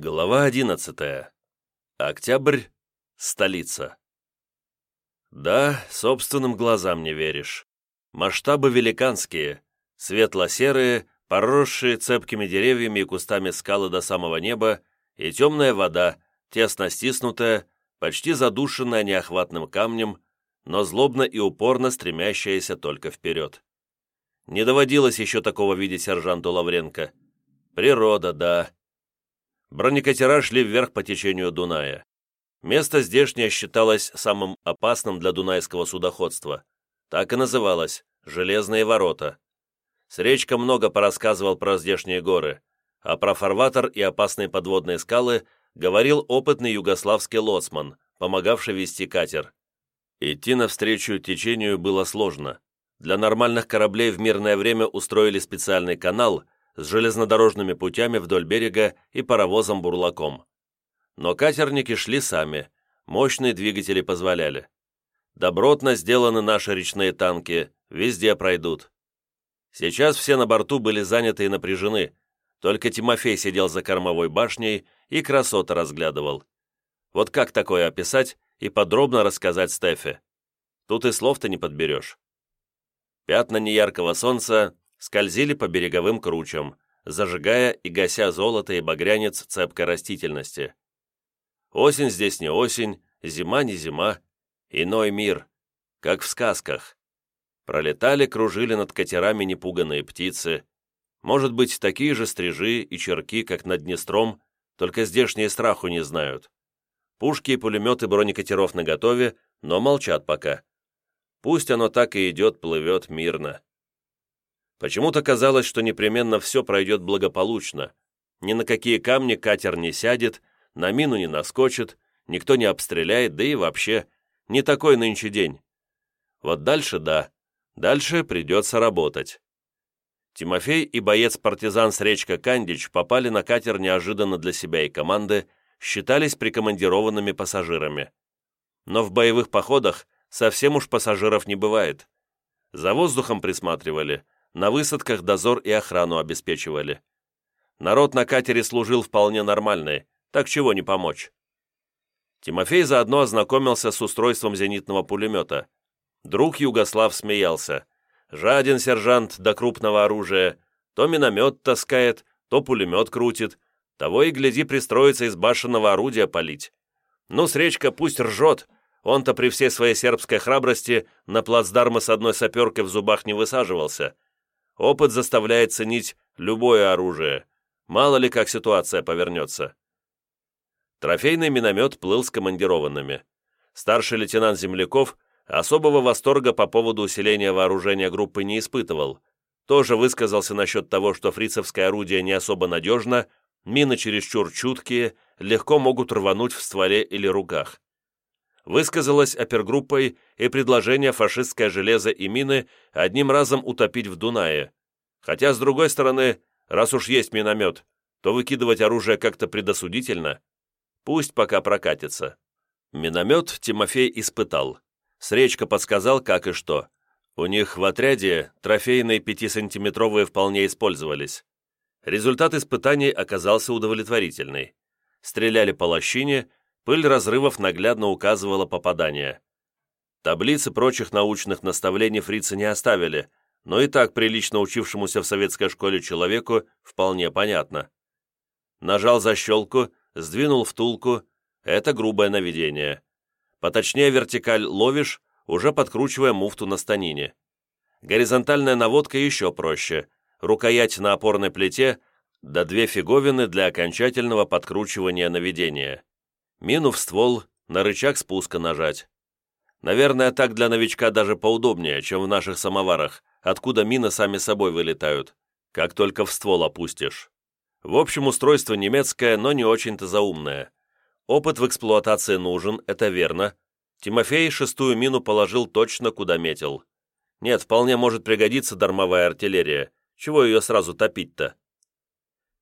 Глава 11. Октябрь. Столица. Да, собственным глазам не веришь. Масштабы великанские, светло-серые, поросшие цепкими деревьями и кустами скалы до самого неба, и темная вода, тесно стиснутая, почти задушенная неохватным камнем, но злобно и упорно стремящаяся только вперед. Не доводилось еще такого видеть сержанту Лавренко. Природа, да, Бронекатера шли вверх по течению Дуная. Место здешнее считалось самым опасным для дунайского судоходства. Так и называлось – «Железные ворота». Сречка много порассказывал про здешние горы, а про фарватер и опасные подводные скалы говорил опытный югославский лоцман, помогавший вести катер. Идти навстречу течению было сложно. Для нормальных кораблей в мирное время устроили специальный канал – с железнодорожными путями вдоль берега и паровозом-бурлаком. Но катерники шли сами, мощные двигатели позволяли. Добротно сделаны наши речные танки, везде пройдут. Сейчас все на борту были заняты и напряжены, только Тимофей сидел за кормовой башней и красоты разглядывал. Вот как такое описать и подробно рассказать Стефе? Тут и слов-то не подберешь. Пятна неяркого солнца скользили по береговым кручам, зажигая и гася золото и багрянец цепкой растительности. Осень здесь не осень, зима не зима, иной мир, как в сказках. Пролетали, кружили над катерами непуганные птицы. Может быть, такие же стрижи и черки, как над Днестром, только здешние страху не знают. Пушки и пулеметы бронекатеров наготове, но молчат пока. Пусть оно так и идет, плывет мирно. Почему-то казалось, что непременно все пройдет благополучно. Ни на какие камни катер не сядет, на мину не наскочит, никто не обстреляет, да и вообще, не такой нынче день. Вот дальше да, дальше придется работать. Тимофей и боец-партизан с речка Кандич попали на катер неожиданно для себя и команды, считались прикомандированными пассажирами. Но в боевых походах совсем уж пассажиров не бывает. За воздухом присматривали – на высадках дозор и охрану обеспечивали. Народ на катере служил вполне нормальный, так чего не помочь. Тимофей заодно ознакомился с устройством зенитного пулемета. Друг Югослав смеялся. Жаден сержант до крупного оружия. То миномет таскает, то пулемет крутит. Того и гляди пристроится из башенного орудия палить. Ну, Сречка пусть ржет. Он-то при всей своей сербской храбрости на плацдармы с одной саперкой в зубах не высаживался. Опыт заставляет ценить любое оружие. Мало ли как ситуация повернется. Трофейный миномет плыл с командированными. Старший лейтенант Земляков особого восторга по поводу усиления вооружения группы не испытывал. Тоже высказался насчет того, что фрицевское орудие не особо надежно, мины чересчур чуткие, легко могут рвануть в стволе или руках высказалась опергруппой и предложение фашистское железо и мины одним разом утопить в Дунае. Хотя, с другой стороны, раз уж есть миномет, то выкидывать оружие как-то предосудительно. Пусть пока прокатится. Миномет Тимофей испытал. Сречка подсказал, как и что. У них в отряде трофейные пятисантиметровые вполне использовались. Результат испытаний оказался удовлетворительный. Стреляли по лощине, Пыль разрывов наглядно указывала попадание. Таблицы прочих научных наставлений фрицы не оставили, но и так прилично учившемуся в советской школе человеку вполне понятно. Нажал защелку, сдвинул втулку – это грубое наведение. Поточнее вертикаль ловишь, уже подкручивая муфту на станине. Горизонтальная наводка еще проще. Рукоять на опорной плите, да две фиговины для окончательного подкручивания наведения. Мину в ствол, на рычаг спуска нажать. Наверное, так для новичка даже поудобнее, чем в наших самоварах, откуда мины сами собой вылетают, как только в ствол опустишь. В общем, устройство немецкое, но не очень-то заумное. Опыт в эксплуатации нужен, это верно. Тимофей шестую мину положил точно, куда метил. Нет, вполне может пригодиться дармовая артиллерия. Чего ее сразу топить-то?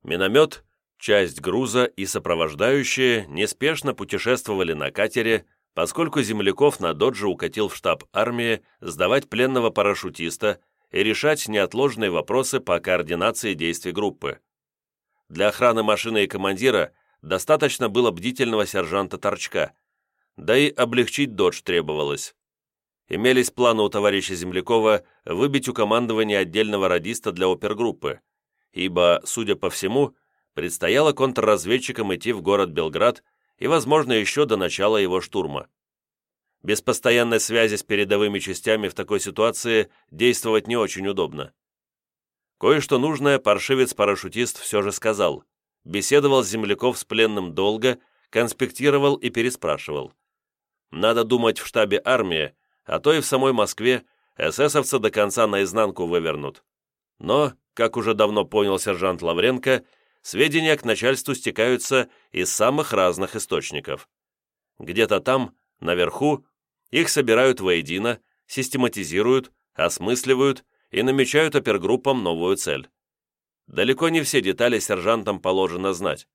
Миномет Часть груза и сопровождающие неспешно путешествовали на катере, поскольку земляков на додже укатил в штаб армии сдавать пленного парашютиста и решать неотложные вопросы по координации действий группы. Для охраны машины и командира достаточно было бдительного сержанта Торчка, да и облегчить додж требовалось. Имелись планы у товарища Землякова выбить у командования отдельного радиста для опергруппы, ибо, судя по всему, предстояло контрразведчикам идти в город Белград и, возможно, еще до начала его штурма. Без постоянной связи с передовыми частями в такой ситуации действовать не очень удобно. Кое-что нужное паршивец-парашютист все же сказал. Беседовал с земляков с пленным долго, конспектировал и переспрашивал. Надо думать, в штабе армии, а то и в самой Москве, эсэсовцы до конца наизнанку вывернут. Но, как уже давно понял сержант Лавренко, сведения к начальству стекаются из самых разных источников. Где-то там, наверху, их собирают воедино, систематизируют, осмысливают и намечают опергруппам новую цель. Далеко не все детали сержантам положено знать.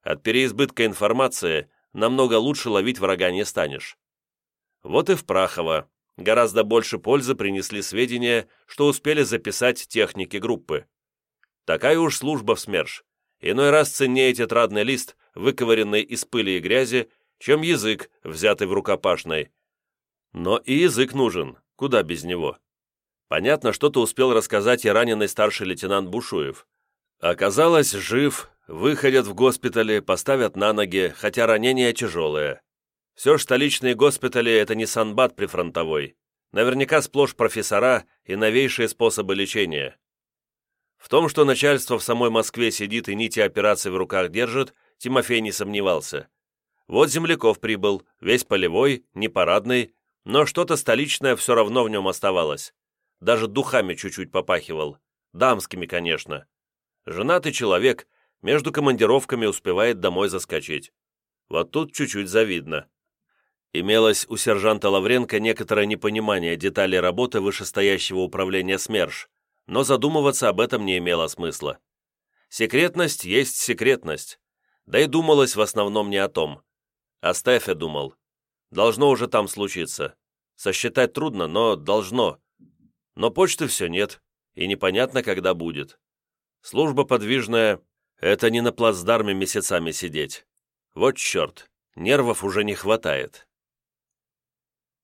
От переизбытка информации намного лучше ловить врага не станешь. Вот и в Прахово гораздо больше пользы принесли сведения, что успели записать техники группы. Такая уж служба в СМЕРШ. Иной раз ценнее тетрадный лист, выковыренный из пыли и грязи, чем язык, взятый в рукопашной. Но и язык нужен, куда без него. Понятно, что-то успел рассказать и раненый старший лейтенант Бушуев. Оказалось, жив, выходят в госпитале, поставят на ноги, хотя ранение тяжелое. Все ж столичные госпитали – это не санбат прифронтовой. Наверняка сплошь профессора и новейшие способы лечения. В том, что начальство в самой Москве сидит и нити операций в руках держит, Тимофей не сомневался. Вот Земляков прибыл, весь полевой, непарадный, но что-то столичное все равно в нем оставалось. Даже духами чуть-чуть попахивал. Дамскими, конечно. Женатый человек, между командировками успевает домой заскочить. Вот тут чуть-чуть завидно. Имелось у сержанта Лавренко некоторое непонимание деталей работы вышестоящего управления СМЕРШ, но задумываться об этом не имело смысла. Секретность есть секретность. Да и думалось в основном не о том. О Стефе думал. Должно уже там случиться. Сосчитать трудно, но должно. Но почты все нет, и непонятно, когда будет. Служба подвижная — это не на плацдарме месяцами сидеть. Вот черт, нервов уже не хватает.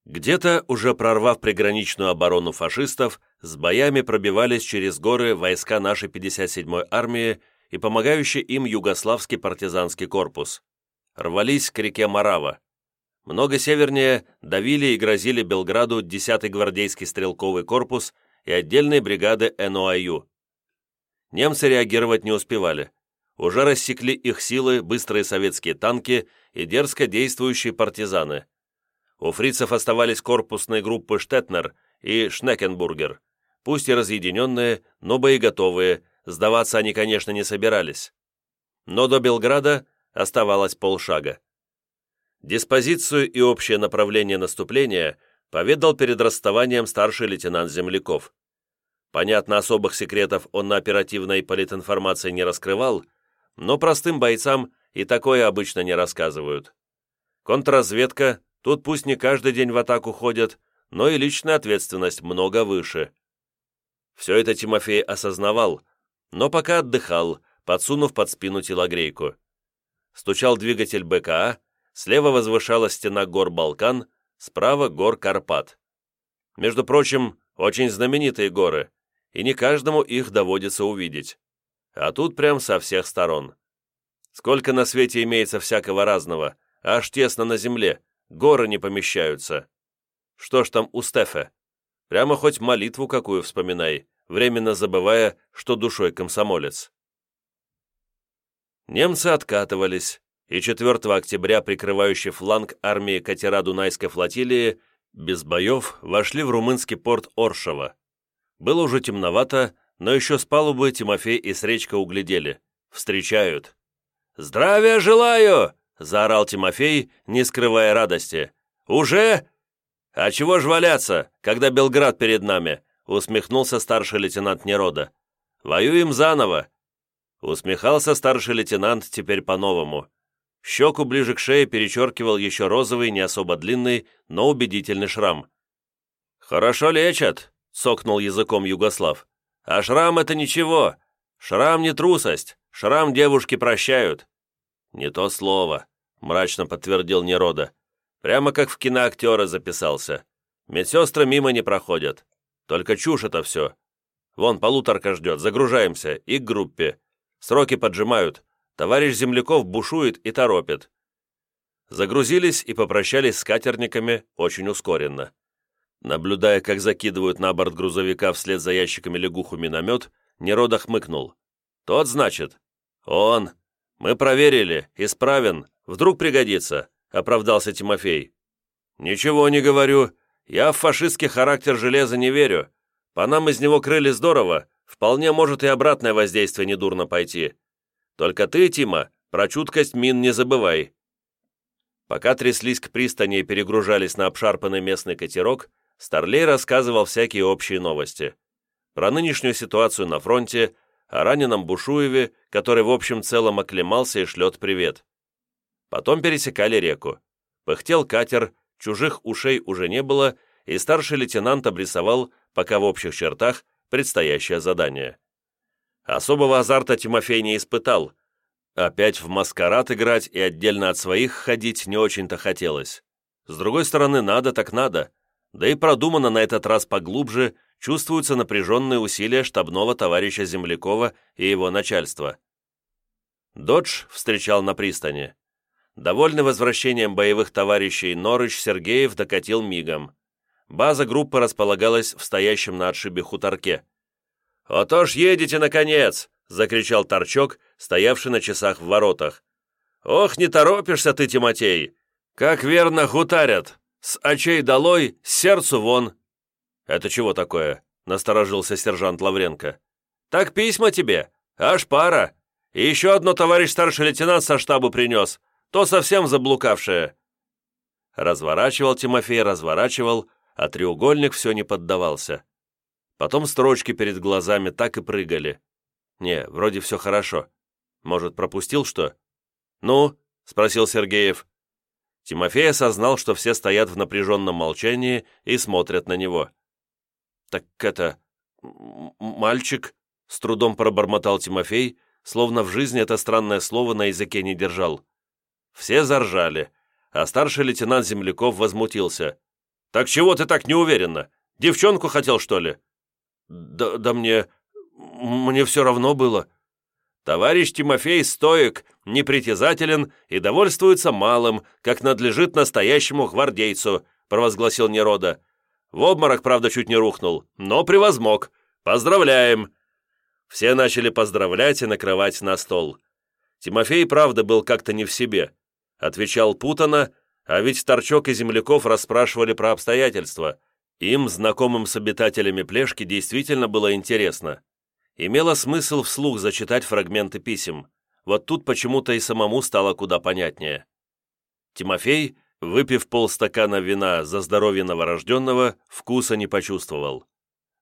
Где-то, уже прорвав приграничную оборону фашистов, с боями пробивались через горы войска нашей 57-й армии и помогающий им югославский партизанский корпус. Рвались к реке Марава. Много севернее давили и грозили Белграду 10-й гвардейский стрелковый корпус и отдельные бригады НОАЮ. Немцы реагировать не успевали. Уже рассекли их силы быстрые советские танки и дерзко действующие партизаны – у фрицев оставались корпусные группы «Штетнер» и «Шнекенбургер», пусть и разъединенные, но боеготовые, сдаваться они, конечно, не собирались. Но до Белграда оставалось полшага. Диспозицию и общее направление наступления поведал перед расставанием старший лейтенант Земляков. Понятно, особых секретов он на оперативной политинформации не раскрывал, но простым бойцам и такое обычно не рассказывают. Контрразведка Тут пусть не каждый день в атаку ходят, но и личная ответственность много выше. Все это Тимофей осознавал, но пока отдыхал, подсунув под спину телогрейку. Стучал двигатель БКА, слева возвышалась стена гор Балкан, справа гор Карпат. Между прочим, очень знаменитые горы, и не каждому их доводится увидеть. А тут прям со всех сторон. Сколько на свете имеется всякого разного, аж тесно на земле, Горы не помещаются. Что ж там у Стефе? Прямо хоть молитву какую вспоминай, временно забывая, что душой комсомолец. Немцы откатывались, и 4 октября прикрывающий фланг армии катера Дунайской флотилии без боев вошли в румынский порт Оршева. Было уже темновато, но еще с палубы Тимофей и Сречка углядели. Встречают. «Здравия желаю!» заорал Тимофей, не скрывая радости. «Уже? А чего ж валяться, когда Белград перед нами?» усмехнулся старший лейтенант Нерода. «Воюем заново!» Усмехался старший лейтенант теперь по-новому. Щеку ближе к шее перечеркивал еще розовый, не особо длинный, но убедительный шрам. «Хорошо лечат», — сокнул языком Югослав. «А шрам — это ничего. Шрам не трусость. Шрам девушки прощают. «Не то слово», — мрачно подтвердил Нерода. «Прямо как в киноактера записался. Медсестры мимо не проходят. Только чушь это все. Вон, полуторка ждет, загружаемся, и к группе. Сроки поджимают. Товарищ Земляков бушует и торопит». Загрузились и попрощались с катерниками очень ускоренно. Наблюдая, как закидывают на борт грузовика вслед за ящиками лягуху миномет, Нерода хмыкнул. «Тот, значит?» «Он. Мы проверили. Исправен. Вдруг пригодится», — оправдался Тимофей. «Ничего не говорю. Я в фашистский характер железа не верю. По нам из него крыли здорово. Вполне может и обратное воздействие недурно пойти. Только ты, Тима, про чуткость мин не забывай». Пока тряслись к пристани и перегружались на обшарпанный местный катерок, Старлей рассказывал всякие общие новости. Про нынешнюю ситуацию на фронте, о раненом Бушуеве, который в общем целом оклемался и шлет привет. Потом пересекали реку. Пыхтел катер, чужих ушей уже не было, и старший лейтенант обрисовал, пока в общих чертах, предстоящее задание. Особого азарта Тимофей не испытал. Опять в маскарад играть и отдельно от своих ходить не очень-то хотелось. С другой стороны, надо так надо. Да и продумано на этот раз поглубже, чувствуются напряженные усилия штабного товарища Землякова и его начальства. Додж встречал на пристани. Довольный возвращением боевых товарищей Норыч Сергеев докатил мигом. База группы располагалась в стоящем на отшибе хуторке. «Ото ж едете, наконец!» — закричал Торчок, стоявший на часах в воротах. «Ох, не торопишься ты, Тимотей! Как верно хутарят! «С очей долой, с сердцу вон!» «Это чего такое?» — насторожился сержант Лавренко. «Так письма тебе, аж пара. И еще одно товарищ старший лейтенант со штабу принес, то совсем заблукавшее». Разворачивал Тимофей, разворачивал, а треугольник все не поддавался. Потом строчки перед глазами так и прыгали. Не, вроде все хорошо. Может, пропустил что? «Ну?» — спросил Сергеев. Тимофей осознал, что все стоят в напряженном молчании и смотрят на него. «Так это... мальчик?» — с трудом пробормотал Тимофей, словно в жизни это странное слово на языке не держал. Все заржали, а старший лейтенант Земляков возмутился. «Так чего ты так неуверенно? Девчонку хотел, что ли?» «Да, да мне... мне все равно было», Товарищ Тимофей стоек, непритязателен и довольствуется малым, как надлежит настоящему гвардейцу», провозгласил Нерода. В обморок, правда, чуть не рухнул, но превозмог. Поздравляем!» Все начали поздравлять и накрывать на стол. Тимофей, правда, был как-то не в себе. Отвечал путано, а ведь Торчок и Земляков расспрашивали про обстоятельства. Им, знакомым с обитателями Плешки, действительно было интересно имело смысл вслух зачитать фрагменты писем. Вот тут почему-то и самому стало куда понятнее. Тимофей, выпив полстакана вина за здоровье новорожденного, вкуса не почувствовал.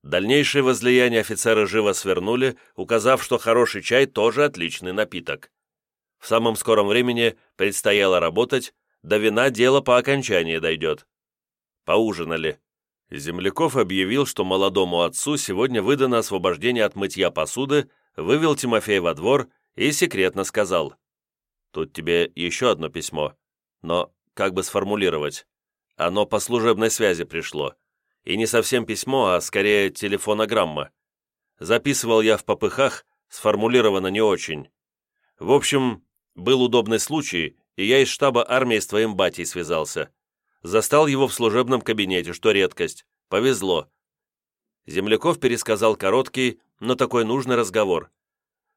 Дальнейшее возлияние офицеры живо свернули, указав, что хороший чай тоже отличный напиток. В самом скором времени предстояло работать, до вина дело по окончании дойдет. Поужинали. Земляков объявил, что молодому отцу сегодня выдано освобождение от мытья посуды, вывел Тимофея во двор и секретно сказал. «Тут тебе еще одно письмо, но как бы сформулировать? Оно по служебной связи пришло. И не совсем письмо, а скорее телефонограмма. Записывал я в попыхах, сформулировано не очень. В общем, был удобный случай, и я из штаба армии с твоим батей связался. Застал его в служебном кабинете, что редкость. Повезло. Земляков пересказал короткий, но такой нужный разговор.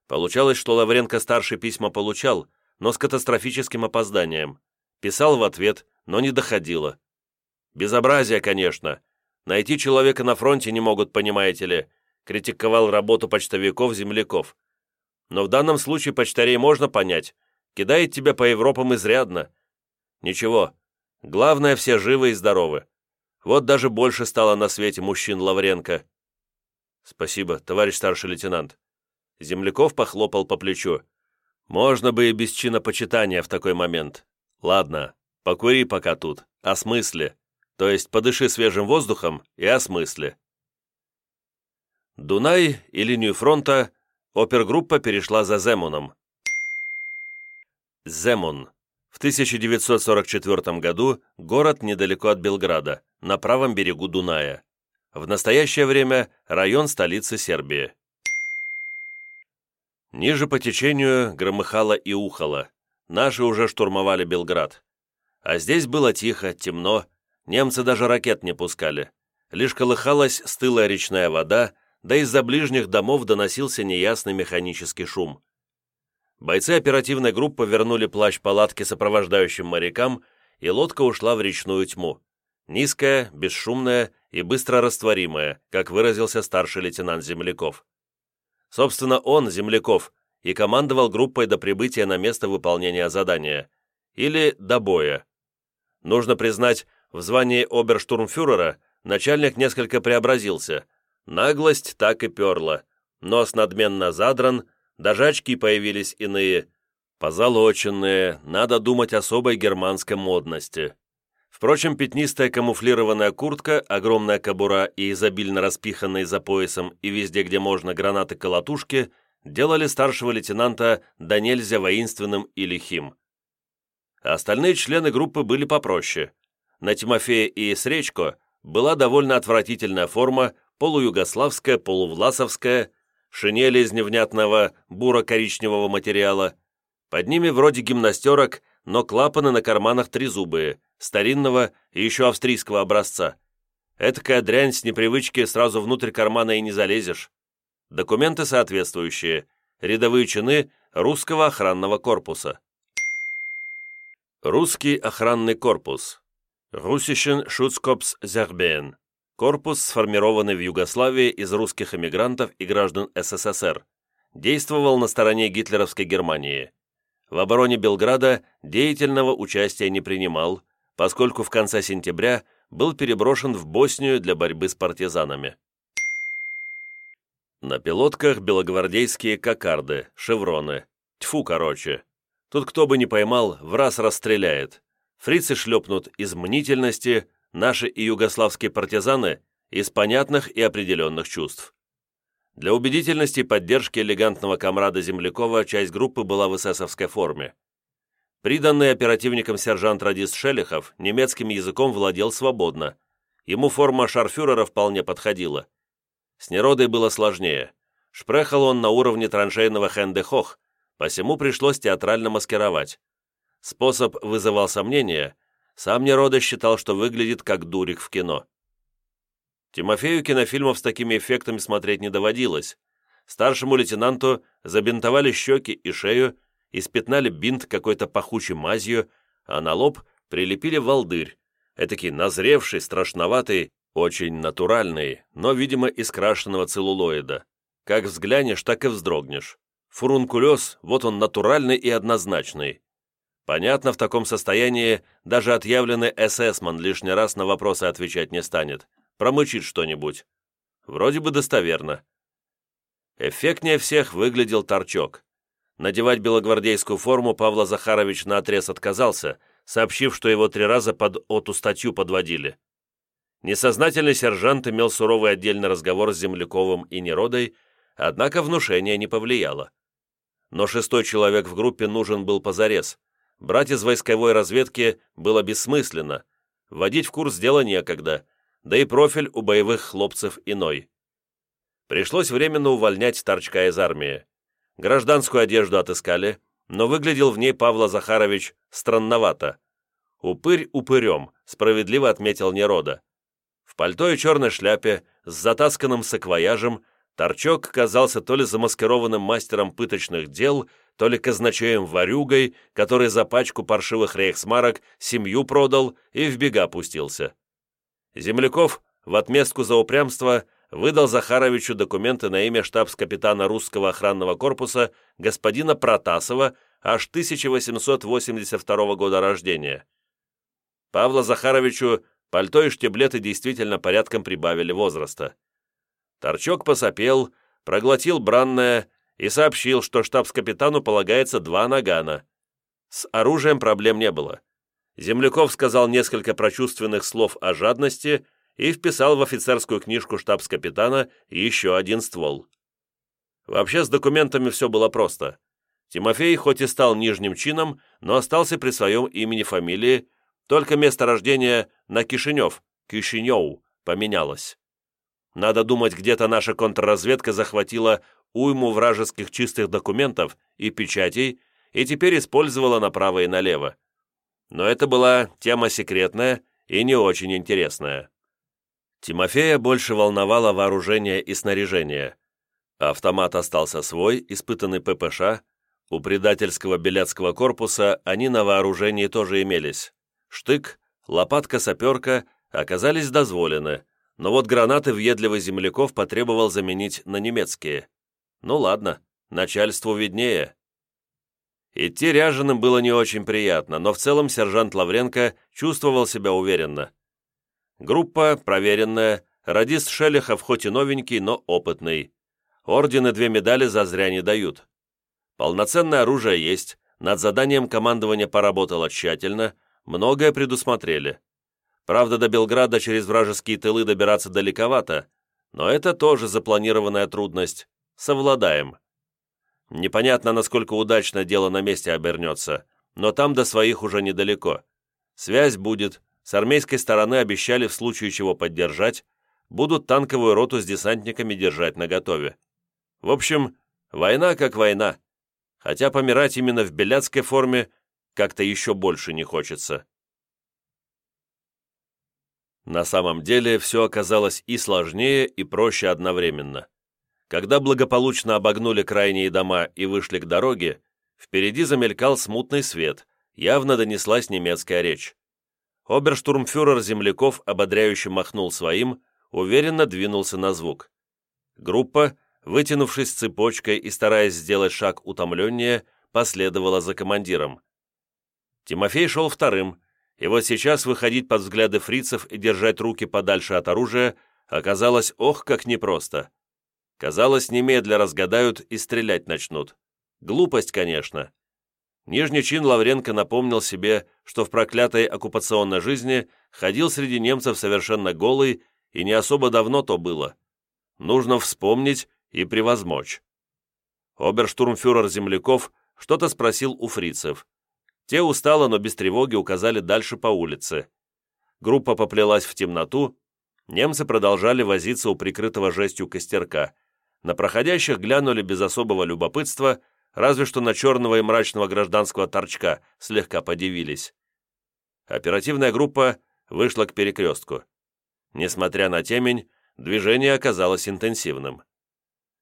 Получалось, что Лавренко-старший письма получал, но с катастрофическим опозданием. Писал в ответ, но не доходило. Безобразие, конечно. Найти человека на фронте не могут, понимаете ли. Критиковал работу почтовиков-земляков. Но в данном случае почтарей можно понять. Кидает тебя по Европам изрядно. Ничего, Главное, все живы и здоровы. Вот даже больше стало на свете мужчин Лавренко. Спасибо, товарищ старший лейтенант. Земляков похлопал по плечу. Можно бы и без чинопочитания в такой момент. Ладно, покури пока тут, о смысле. То есть подыши свежим воздухом и о смысле. Дунай и линию фронта опергруппа перешла за Земуном. Земун. В 1944 году город недалеко от Белграда, на правом берегу Дуная. В настоящее время район столицы Сербии. Ниже по течению громыхало и ухало. Наши уже штурмовали Белград. А здесь было тихо, темно, немцы даже ракет не пускали. Лишь колыхалась стылая речная вода, да из-за ближних домов доносился неясный механический шум. Бойцы оперативной группы вернули плащ палатки сопровождающим морякам, и лодка ушла в речную тьму. Низкая, бесшумная и быстро растворимая, как выразился старший лейтенант Земляков. Собственно, он, Земляков, и командовал группой до прибытия на место выполнения задания. Или до боя. Нужно признать, в звании оберштурмфюрера начальник несколько преобразился. Наглость так и перла. Нос надменно задран, даже очки появились иные, позолоченные, надо думать особой германской модности. Впрочем, пятнистая камуфлированная куртка, огромная кобура и изобильно распиханные за поясом и везде, где можно, гранаты-колотушки делали старшего лейтенанта до нельзя воинственным и лихим. Остальные члены группы были попроще. На Тимофея и Сречко была довольно отвратительная форма, полуюгославская, полувласовская, шинели из невнятного буро-коричневого материала. Под ними вроде гимнастерок, но клапаны на карманах трезубые, старинного и еще австрийского образца. Этакая дрянь с непривычки сразу внутрь кармана и не залезешь. Документы соответствующие. Рядовые чины русского охранного корпуса. Русский охранный корпус. Russischen Schutzkorps Serbien корпус, сформированный в Югославии из русских эмигрантов и граждан СССР, действовал на стороне гитлеровской Германии. В обороне Белграда деятельного участия не принимал, поскольку в конце сентября был переброшен в Боснию для борьбы с партизанами. На пилотках белогвардейские кокарды, шевроны. Тьфу, короче. Тут кто бы не поймал, в раз расстреляет. Фрицы шлепнут из мнительности, наши и югославские партизаны из понятных и определенных чувств. Для убедительности поддержки элегантного комрада Землякова часть группы была в эсэсовской форме. Приданный оперативником сержант-радист Шелихов немецким языком владел свободно. Ему форма шарфюрера вполне подходила. С Неродой было сложнее. Шпрехал он на уровне траншейного хендехох, посему пришлось театрально маскировать. Способ вызывал сомнения, сам Нерода считал, что выглядит как дурик в кино. Тимофею кинофильмов с такими эффектами смотреть не доводилось. Старшему лейтенанту забинтовали щеки и шею, испятнали бинт какой-то пахучей мазью, а на лоб прилепили волдырь, этакий назревший, страшноватый, очень натуральный, но, видимо, из крашеного целлулоида. Как взглянешь, так и вздрогнешь. Фурункулез, вот он натуральный и однозначный. Понятно, в таком состоянии даже отъявленный эсэсман лишний раз на вопросы отвечать не станет. Промычит что-нибудь. Вроде бы достоверно. Эффектнее всех выглядел торчок. Надевать белогвардейскую форму Павла Захарович наотрез отказался, сообщив, что его три раза под оту статью подводили. Несознательный сержант имел суровый отдельный разговор с Земляковым и Неродой, однако внушение не повлияло. Но шестой человек в группе нужен был позарез – Брать из войсковой разведки было бессмысленно, вводить в курс дела некогда, да и профиль у боевых хлопцев иной. Пришлось временно увольнять торчка из армии. Гражданскую одежду отыскали, но выглядел в ней Павла Захарович странновато. «Упырь упырем», справедливо отметил Нерода. В пальто и черной шляпе, с затасканным саквояжем, Торчок казался то ли замаскированным мастером пыточных дел, то ли казначеем-ворюгой, который за пачку паршивых рейхсмарок семью продал и в бега пустился. Земляков в отместку за упрямство выдал Захаровичу документы на имя штабс-капитана русского охранного корпуса господина Протасова аж 1882 года рождения. Павла Захаровичу пальто и штиблеты действительно порядком прибавили возраста. Торчок посопел, проглотил бранное и сообщил, что штабс-капитану полагается два нагана. С оружием проблем не было. Земляков сказал несколько прочувственных слов о жадности и вписал в офицерскую книжку штабс-капитана еще один ствол. Вообще с документами все было просто. Тимофей хоть и стал нижним чином, но остался при своем имени-фамилии, только место рождения на Кишинев, Кишинев, поменялось. Надо думать, где-то наша контрразведка захватила уйму вражеских чистых документов и печатей и теперь использовала направо и налево. Но это была тема секретная и не очень интересная. Тимофея больше волновало вооружение и снаряжение. Автомат остался свой, испытанный ППШ. У предательского беляцкого корпуса они на вооружении тоже имелись. Штык, лопатка-саперка оказались дозволены, но вот гранаты въедливый земляков потребовал заменить на немецкие. Ну ладно, начальству виднее. Идти ряженым было не очень приятно, но в целом сержант Лавренко чувствовал себя уверенно. Группа проверенная, радист Шелехов хоть и новенький, но опытный. Ордены две медали за зря не дают. Полноценное оружие есть, над заданием командования поработало тщательно, многое предусмотрели. Правда, до Белграда через вражеские тылы добираться далековато, но это тоже запланированная трудность. Совладаем. Непонятно, насколько удачно дело на месте обернется, но там до своих уже недалеко. Связь будет, с армейской стороны обещали в случае чего поддержать, будут танковую роту с десантниками держать наготове. В общем, война как война, хотя помирать именно в беляцкой форме как-то еще больше не хочется. На самом деле все оказалось и сложнее, и проще одновременно. Когда благополучно обогнули крайние дома и вышли к дороге, впереди замелькал смутный свет, явно донеслась немецкая речь. Оберштурмфюрер земляков ободряюще махнул своим, уверенно двинулся на звук. Группа, вытянувшись цепочкой и стараясь сделать шаг утомленнее, последовала за командиром. Тимофей шел вторым, и вот сейчас выходить под взгляды фрицев и держать руки подальше от оружия оказалось ох как непросто. Казалось, немедля разгадают и стрелять начнут. Глупость, конечно. Нижний чин Лавренко напомнил себе, что в проклятой оккупационной жизни ходил среди немцев совершенно голый, и не особо давно то было. Нужно вспомнить и превозмочь. Оберштурмфюрер Земляков что-то спросил у фрицев. Те устало, но без тревоги указали дальше по улице. Группа поплелась в темноту, немцы продолжали возиться у прикрытого жестью костерка, на проходящих глянули без особого любопытства, разве что на черного и мрачного гражданского торчка слегка подивились. Оперативная группа вышла к перекрестку. Несмотря на темень, движение оказалось интенсивным.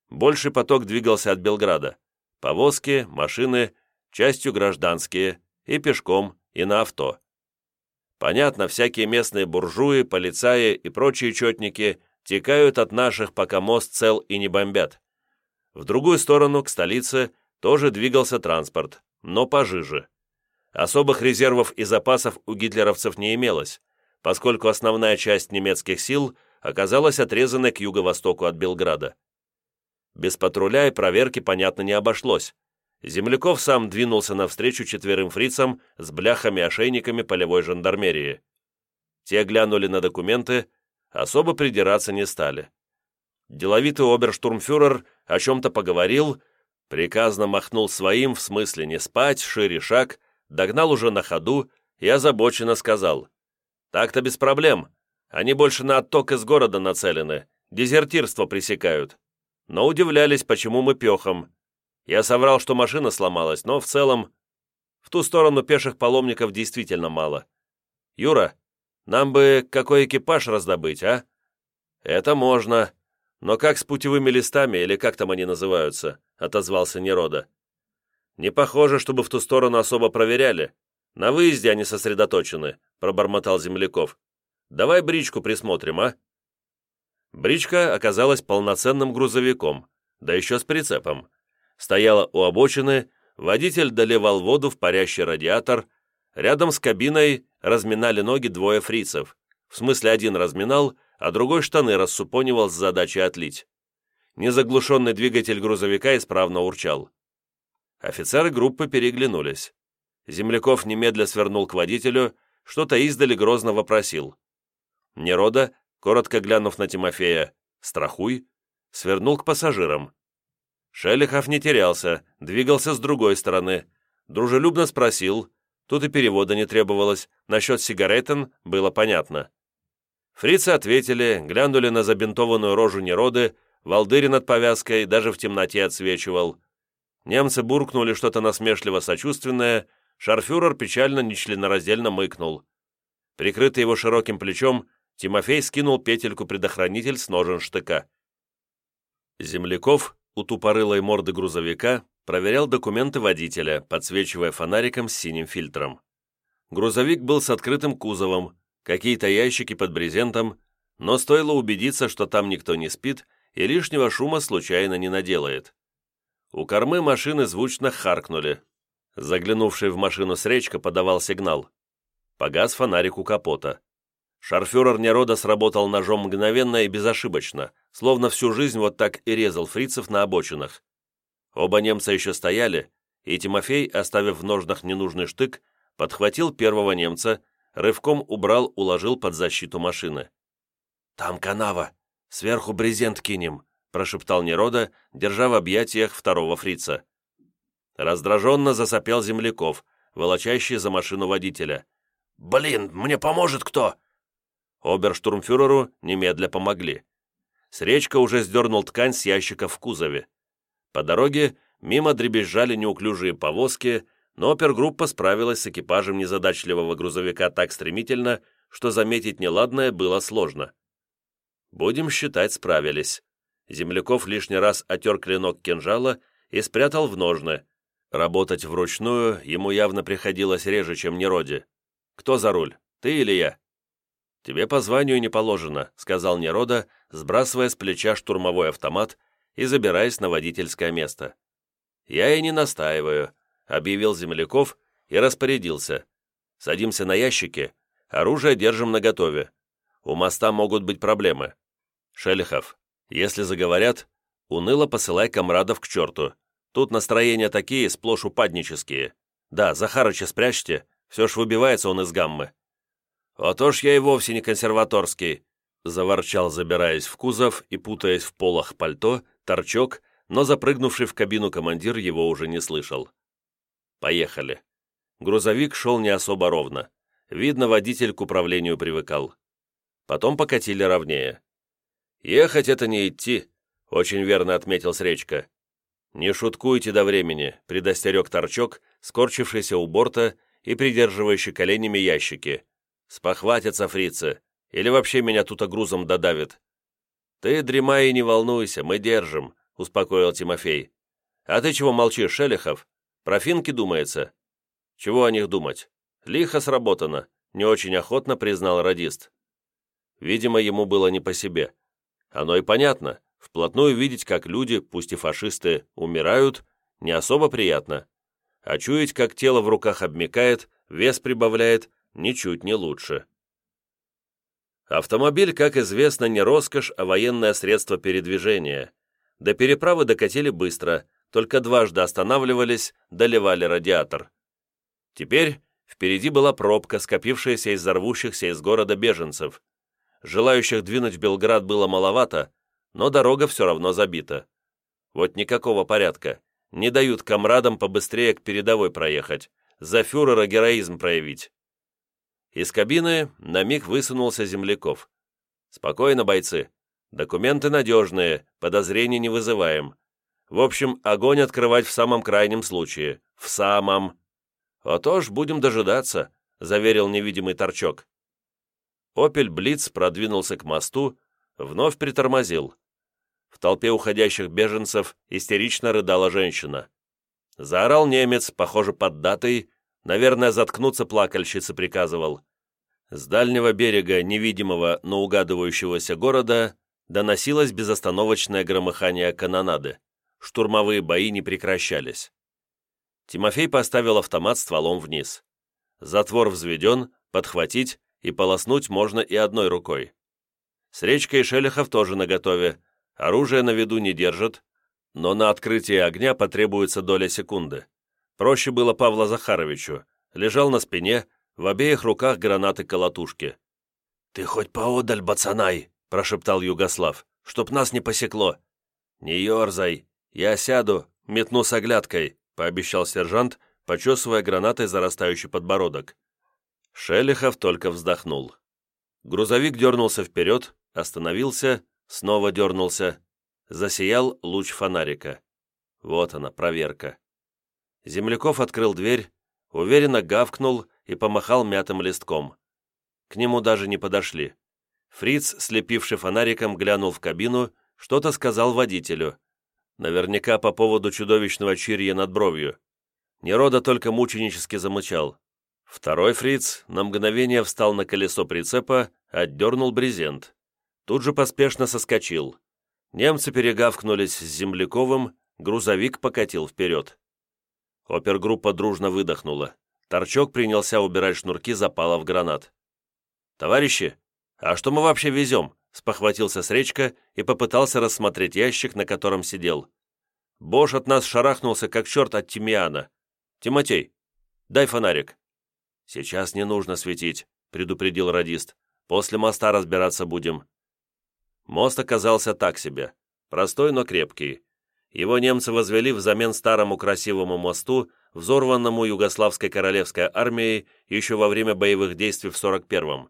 Больший поток двигался от Белграда. Повозки, машины, частью гражданские, и пешком, и на авто. Понятно, всякие местные буржуи, полицаи и прочие четники текают от наших, пока мост цел и не бомбят. В другую сторону, к столице, тоже двигался транспорт, но пожиже. Особых резервов и запасов у гитлеровцев не имелось, поскольку основная часть немецких сил оказалась отрезанной к юго-востоку от Белграда. Без патруля и проверки, понятно, не обошлось. Земляков сам двинулся навстречу четверым фрицам с бляхами-ошейниками полевой жандармерии. Те глянули на документы, особо придираться не стали. Деловитый оберштурмфюрер о чем-то поговорил, приказно махнул своим, в смысле не спать, шире шаг, догнал уже на ходу и озабоченно сказал. «Так-то без проблем. Они больше на отток из города нацелены, дезертирство пресекают. Но удивлялись, почему мы пехом. Я соврал, что машина сломалась, но в целом... В ту сторону пеших паломников действительно мало. Юра, нам бы какой экипаж раздобыть, а?» «Это можно. Но как с путевыми листами, или как там они называются?» — отозвался Нерода. «Не похоже, чтобы в ту сторону особо проверяли. На выезде они сосредоточены», — пробормотал Земляков. «Давай бричку присмотрим, а?» Бричка оказалась полноценным грузовиком, да еще с прицепом. Стояла у обочины, водитель доливал воду в парящий радиатор, рядом с кабиной разминали ноги двое фрицев. В смысле, один разминал, а другой штаны рассупонивал с задачей отлить. Незаглушенный двигатель грузовика исправно урчал. Офицеры группы переглянулись. Земляков немедля свернул к водителю, что-то издали грозно вопросил. Нерода, коротко глянув на Тимофея, «Страхуй», свернул к пассажирам. Шелихов не терялся, двигался с другой стороны. Дружелюбно спросил, тут и перевода не требовалось, насчет сигаретен было понятно. Фрицы ответили, глянули на забинтованную рожу Нероды, волдырь над повязкой даже в темноте отсвечивал. Немцы буркнули что-то насмешливо сочувственное, шарфюрер печально нечленораздельно мыкнул. Прикрытый его широким плечом, Тимофей скинул петельку-предохранитель с ножен штыка. Земляков у тупорылой морды грузовика проверял документы водителя, подсвечивая фонариком с синим фильтром. Грузовик был с открытым кузовом, какие-то ящики под брезентом, но стоило убедиться, что там никто не спит и лишнего шума случайно не наделает. У кормы машины звучно харкнули. Заглянувший в машину Сречка подавал сигнал. Погас фонарик у капота. Шарфюрер Нерода сработал ножом мгновенно и безошибочно, словно всю жизнь вот так и резал фрицев на обочинах. Оба немца еще стояли, и Тимофей, оставив в ножнах ненужный штык, подхватил первого немца, рывком убрал, уложил под защиту машины. «Там канава, сверху брезент кинем», прошептал Нерода, держа в объятиях второго фрица. Раздраженно засопел земляков, волочащий за машину водителя. «Блин, мне поможет кто?» Оберштурмфюреру немедля помогли. Сречка уже сдернул ткань с ящика в кузове. По дороге мимо дребезжали неуклюжие повозки, но опергруппа справилась с экипажем незадачливого грузовика так стремительно, что заметить неладное было сложно. Будем считать, справились. Земляков лишний раз отер клинок кинжала и спрятал в ножны. Работать вручную ему явно приходилось реже, чем Нероде. «Кто за руль, ты или я?» «Тебе по званию не положено», — сказал Нерода, сбрасывая с плеча штурмовой автомат и забираясь на водительское место. «Я и не настаиваю», — объявил Земляков и распорядился. «Садимся на ящики, оружие держим наготове. У моста могут быть проблемы. Шелихов, если заговорят, уныло посылай комрадов к черту. Тут настроения такие, сплошь упаднические. Да, Захарыча спрячьте, все ж выбивается он из гаммы. «А то ж я и вовсе не консерваторский», — заворчал, забираясь в кузов и путаясь в полах пальто, торчок, но запрыгнувший в кабину командир его уже не слышал. «Поехали». Грузовик шел не особо ровно. Видно, водитель к управлению привыкал. Потом покатили ровнее. «Ехать — это не идти», — очень верно отметил Сречка. «Не шуткуйте до времени», — предостерег торчок, скорчившийся у борта и придерживающий коленями ящики. Спохватятся фрицы. Или вообще меня тут грузом додавит. Ты дремай и не волнуйся, мы держим, успокоил Тимофей. А ты чего молчишь, Шелихов? Про финки думается? Чего о них думать? Лихо сработано, не очень охотно признал радист. Видимо, ему было не по себе. Оно и понятно. Вплотную видеть, как люди, пусть и фашисты, умирают, не особо приятно. А чуять, как тело в руках обмекает, вес прибавляет, ничуть не лучше. Автомобиль, как известно, не роскошь, а военное средство передвижения. До переправы докатили быстро, только дважды останавливались, доливали радиатор. Теперь впереди была пробка, скопившаяся из рвущихся из города беженцев. Желающих двинуть в Белград было маловато, но дорога все равно забита. Вот никакого порядка. Не дают комрадам побыстрее к передовой проехать, за фюрера героизм проявить. Из кабины на миг высунулся земляков. «Спокойно, бойцы. Документы надежные, подозрений не вызываем. В общем, огонь открывать в самом крайнем случае. В самом. А то ж будем дожидаться», — заверил невидимый торчок. «Опель Блиц» продвинулся к мосту, вновь притормозил. В толпе уходящих беженцев истерично рыдала женщина. Заорал немец, похоже, поддатый, Наверное, заткнуться плакальщица приказывал. С дальнего берега невидимого, но угадывающегося города доносилось безостановочное громыхание канонады. Штурмовые бои не прекращались. Тимофей поставил автомат стволом вниз. Затвор взведен, подхватить и полоснуть можно и одной рукой. С речкой Шелехов тоже наготове. Оружие на виду не держит, но на открытие огня потребуется доля секунды. Проще было Павла Захаровичу. Лежал на спине, в обеих руках гранаты-колотушки. «Ты хоть поодаль, бацанай!» – прошептал Югослав. «Чтоб нас не посекло!» «Не ерзай! «Я сяду, метну с оглядкой», — пообещал сержант, почесывая гранатой зарастающий подбородок. Шелихов только вздохнул. Грузовик дернулся вперед, остановился, снова дернулся. Засиял луч фонарика. Вот она, проверка. Земляков открыл дверь, уверенно гавкнул и помахал мятым листком. К нему даже не подошли. Фриц, слепивший фонариком, глянул в кабину, что-то сказал водителю. Наверняка по поводу чудовищного чирья над бровью. Нерода только мученически замычал. Второй фриц на мгновение встал на колесо прицепа, отдернул брезент. Тут же поспешно соскочил. Немцы перегавкнулись с Земляковым, грузовик покатил вперед. Опергруппа дружно выдохнула. Торчок принялся убирать шнурки запалов гранат. «Товарищи, а что мы вообще везем?» спохватился с речка и попытался рассмотреть ящик, на котором сидел. Бош от нас шарахнулся, как черт от Тимиана. «Тимотей, дай фонарик». «Сейчас не нужно светить», — предупредил радист. «После моста разбираться будем». Мост оказался так себе. Простой, но крепкий. Его немцы возвели взамен старому красивому мосту, взорванному Югославской королевской армией еще во время боевых действий в 41-м.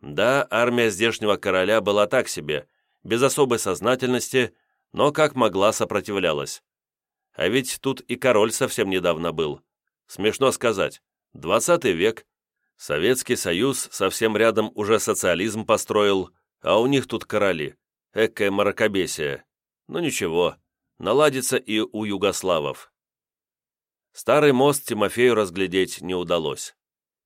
Да, армия здешнего короля была так себе, без особой сознательности, но как могла сопротивлялась. А ведь тут и король совсем недавно был. Смешно сказать, 20 век, Советский Союз совсем рядом уже социализм построил, а у них тут короли. Экое мракобесие. Ну ничего, наладится и у югославов. Старый мост Тимофею разглядеть не удалось.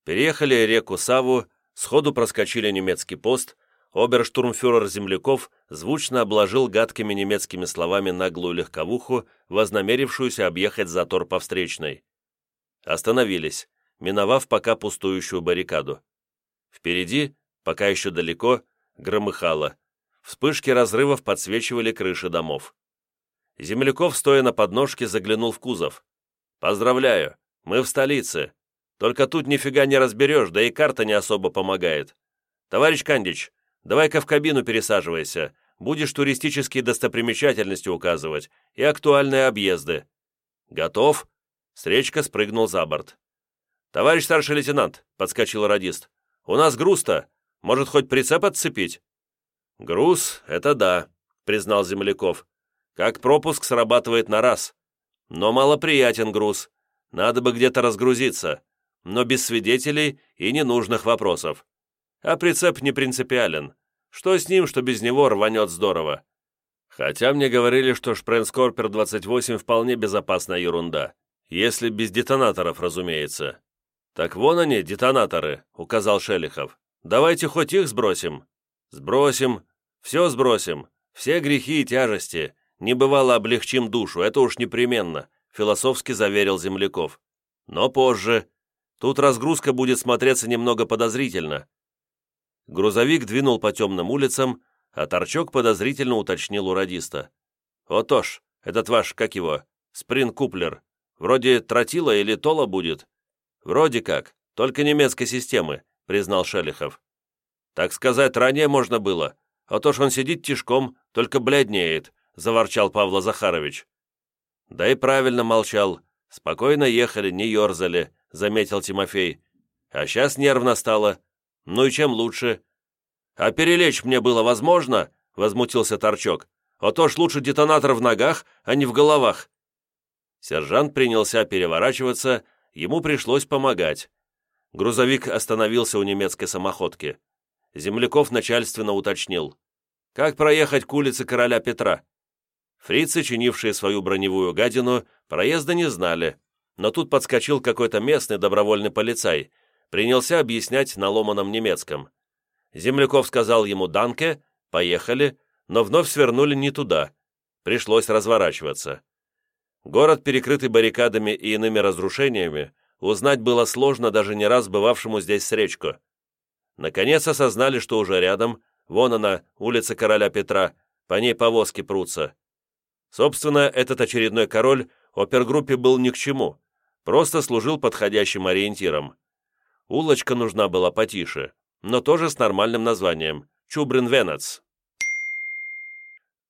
Переехали реку Саву, сходу проскочили немецкий пост, оберштурмфюрер Земляков звучно обложил гадкими немецкими словами наглую легковуху, вознамерившуюся объехать затор по встречной. Остановились, миновав пока пустующую баррикаду. Впереди, пока еще далеко, громыхало. Вспышки разрывов подсвечивали крыши домов. Земляков, стоя на подножке, заглянул в кузов. «Поздравляю, мы в столице. Только тут нифига не разберешь, да и карта не особо помогает. Товарищ Кандич, давай-ка в кабину пересаживайся. Будешь туристические достопримечательности указывать и актуальные объезды. Готов? Стречка спрыгнул за борт. «Товарищ старший лейтенант», — подскочил радист, — «у нас груз-то. Может, хоть прицеп отцепить?» «Груз — это да», — признал Земляков. «Как пропуск срабатывает на раз. Но малоприятен груз. Надо бы где-то разгрузиться но без свидетелей и ненужных вопросов. А прицеп не принципиален. Что с ним, что без него рванет здорово. Хотя мне говорили, что Шпренскорпер-28 вполне безопасная ерунда. Если без детонаторов, разумеется. «Так вон они, детонаторы», — указал Шелихов. «Давайте хоть их сбросим». «Сбросим. Все сбросим. Все грехи и тяжести. Не бывало облегчим душу, это уж непременно», — философски заверил Земляков. «Но позже. Тут разгрузка будет смотреться немного подозрительно». Грузовик двинул по темным улицам, а торчок подозрительно уточнил у радиста. «Отож, этот ваш, как его, спринг-куплер, вроде тротила или тола будет?» «Вроде как, только немецкой системы», — признал Шелихов. «Так сказать, ранее можно было, а то ж он сидит тишком, только бледнеет», — заворчал Павла Захарович. «Да и правильно молчал. Спокойно ехали, не ерзали. — заметил Тимофей. «А сейчас нервно стало. Ну и чем лучше?» «А перелечь мне было возможно?» — возмутился Торчок. «А то ж лучше детонатор в ногах, а не в головах». Сержант принялся переворачиваться, ему пришлось помогать. Грузовик остановился у немецкой самоходки. Земляков начальственно уточнил. «Как проехать к улице короля Петра?» Фрицы, чинившие свою броневую гадину, проезда не знали, но тут подскочил какой-то местный добровольный полицай, принялся объяснять на ломаном немецком. Земляков сказал ему «Данке», «Поехали», но вновь свернули не туда. Пришлось разворачиваться. Город, перекрытый баррикадами и иными разрушениями, узнать было сложно даже не раз бывавшему здесь с речку. Наконец осознали, что уже рядом, вон она, улица Короля Петра, по ней повозки прутся. Собственно, этот очередной король опергруппе был ни к чему, просто служил подходящим ориентиром. Улочка нужна была потише, но тоже с нормальным названием – Чубрин-Венец.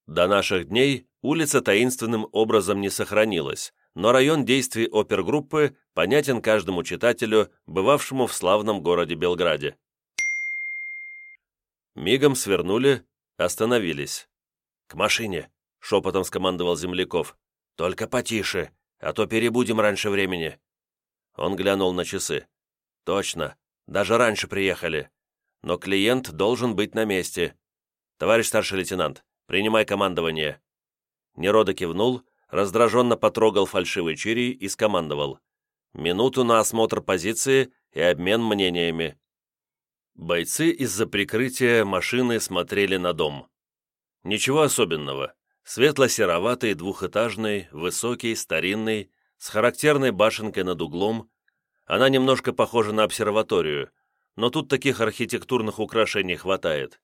До наших дней улица таинственным образом не сохранилась, но район действий опергруппы понятен каждому читателю, бывавшему в славном городе Белграде. Мигом свернули, остановились. «К машине!» — шепотом скомандовал земляков. «Только потише, а то перебудем раньше времени». Он глянул на часы. «Точно, даже раньше приехали. Но клиент должен быть на месте. Товарищ старший лейтенант, принимай командование». Нерода кивнул, раздраженно потрогал фальшивый чири и скомандовал. «Минуту на осмотр позиции и обмен мнениями». Бойцы из-за прикрытия машины смотрели на дом. Ничего особенного. Светло-сероватый, двухэтажный, высокий, старинный, с характерной башенкой над углом. Она немножко похожа на обсерваторию, но тут таких архитектурных украшений хватает.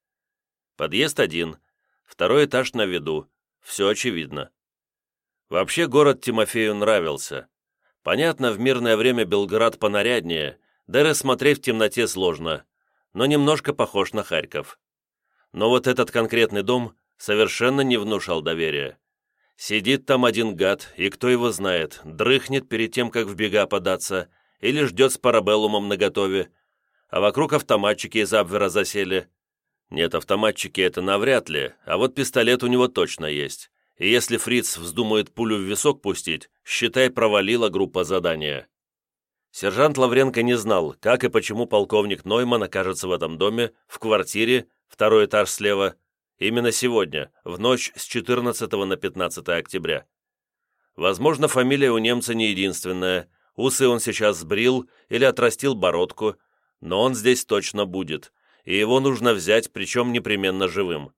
Подъезд один, второй этаж на виду, все очевидно. Вообще город Тимофею нравился. Понятно, в мирное время Белград понаряднее, да и рассмотреть в темноте сложно, но немножко похож на Харьков. Но вот этот конкретный дом совершенно не внушал доверия. Сидит там один гад, и кто его знает, дрыхнет перед тем, как в бега податься, или ждет с парабеллумом наготове, а вокруг автоматчики из Абвера засели. Нет, автоматчики это навряд ли, а вот пистолет у него точно есть. И если фриц вздумает пулю в висок пустить, считай, провалила группа задания. Сержант Лавренко не знал, как и почему полковник Нойман окажется в этом доме, в квартире, второй этаж слева, именно сегодня, в ночь с 14 на 15 октября. Возможно, фамилия у немца не единственная, усы он сейчас сбрил или отрастил бородку, но он здесь точно будет, и его нужно взять, причем непременно живым.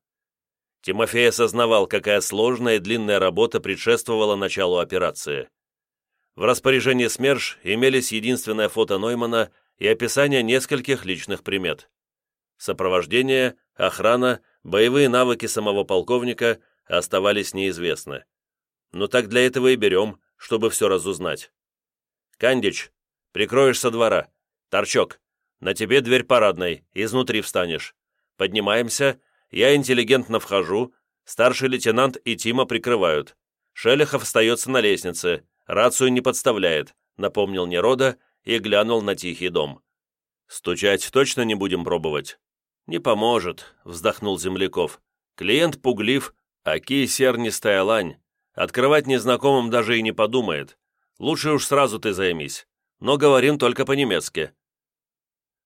Тимофей осознавал, какая сложная и длинная работа предшествовала началу операции. В распоряжении СМЕРШ имелись единственное фото Ноймана и описание нескольких личных примет. Сопровождение, охрана, боевые навыки самого полковника оставались неизвестны. Но так для этого и берем, чтобы все разузнать. «Кандич, прикроешь со двора. Торчок, на тебе дверь парадной, изнутри встанешь. Поднимаемся, я интеллигентно вхожу, старший лейтенант и Тима прикрывают. Шелехов остается на лестнице, Рацию не подставляет», — напомнил Нерода и глянул на тихий дом. «Стучать точно не будем пробовать?» «Не поможет», — вздохнул Земляков. «Клиент пуглив, а кейсер не лань. Открывать незнакомым даже и не подумает. Лучше уж сразу ты займись. Но говорим только по-немецки».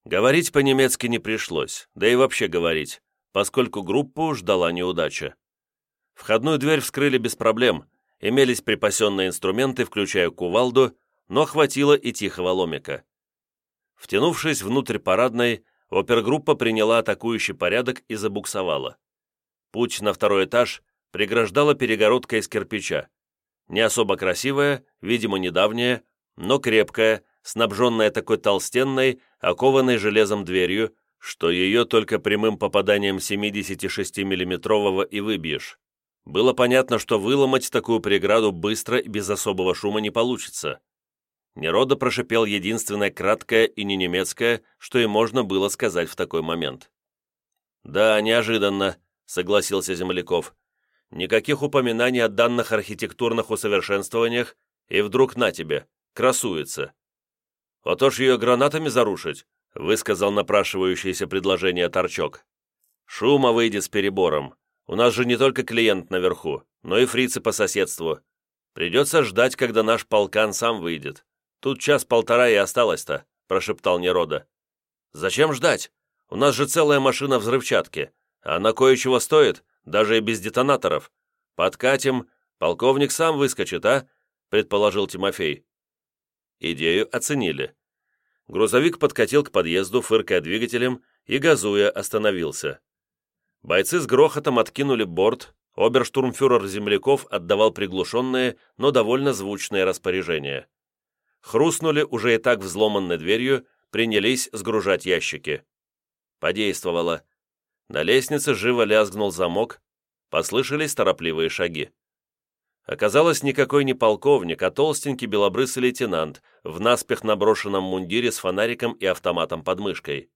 Говорить по-немецки не пришлось, да и вообще говорить, поскольку группу ждала неудача. Входную дверь вскрыли без проблем, имелись припасенные инструменты, включая кувалду, но хватило и тихого ломика. Втянувшись внутрь парадной, опергруппа приняла атакующий порядок и забуксовала. Путь на второй этаж преграждала перегородка из кирпича. Не особо красивая, видимо, недавняя, но крепкая, снабженная такой толстенной, окованной железом дверью, что ее только прямым попаданием 76 миллиметрового и выбьешь. Было понятно, что выломать такую преграду быстро и без особого шума не получится. Нерода прошипел единственное краткое и не немецкое, что и можно было сказать в такой момент. «Да, неожиданно», — согласился Земляков. «Никаких упоминаний о данных архитектурных усовершенствованиях, и вдруг на тебе, красуется». «А то ж ее гранатами зарушить», — высказал напрашивающееся предложение Торчок. «Шума выйдет с перебором. У нас же не только клиент наверху, но и фрицы по соседству. Придется ждать, когда наш полкан сам выйдет. Тут час-полтора и осталось-то», — прошептал Нерода. «Зачем ждать? У нас же целая машина взрывчатки. Она кое-чего стоит, даже и без детонаторов. Подкатим, полковник сам выскочит, а?» — предположил Тимофей. Идею оценили. Грузовик подкатил к подъезду, фыркая двигателем, и, газуя, остановился. Бойцы с грохотом откинули борт, оберштурмфюрер земляков отдавал приглушенные, но довольно звучные распоряжения. Хрустнули уже и так взломанной дверью, принялись сгружать ящики. Подействовало. На лестнице живо лязгнул замок, послышались торопливые шаги. Оказалось, никакой не полковник, а толстенький белобрысый лейтенант в наспех наброшенном мундире с фонариком и автоматом под мышкой.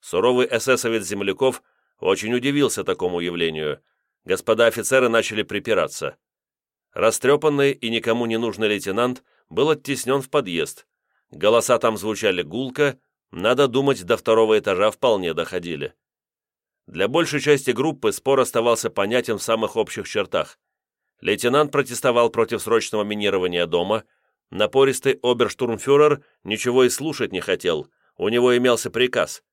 Суровый эсэсовец земляков очень удивился такому явлению, господа офицеры начали припираться. Растрепанный и никому не нужный лейтенант был оттеснен в подъезд. Голоса там звучали гулко, надо думать, до второго этажа вполне доходили. Для большей части группы спор оставался понятен в самых общих чертах. Лейтенант протестовал против срочного минирования дома, напористый оберштурмфюрер ничего и слушать не хотел, у него имелся приказ.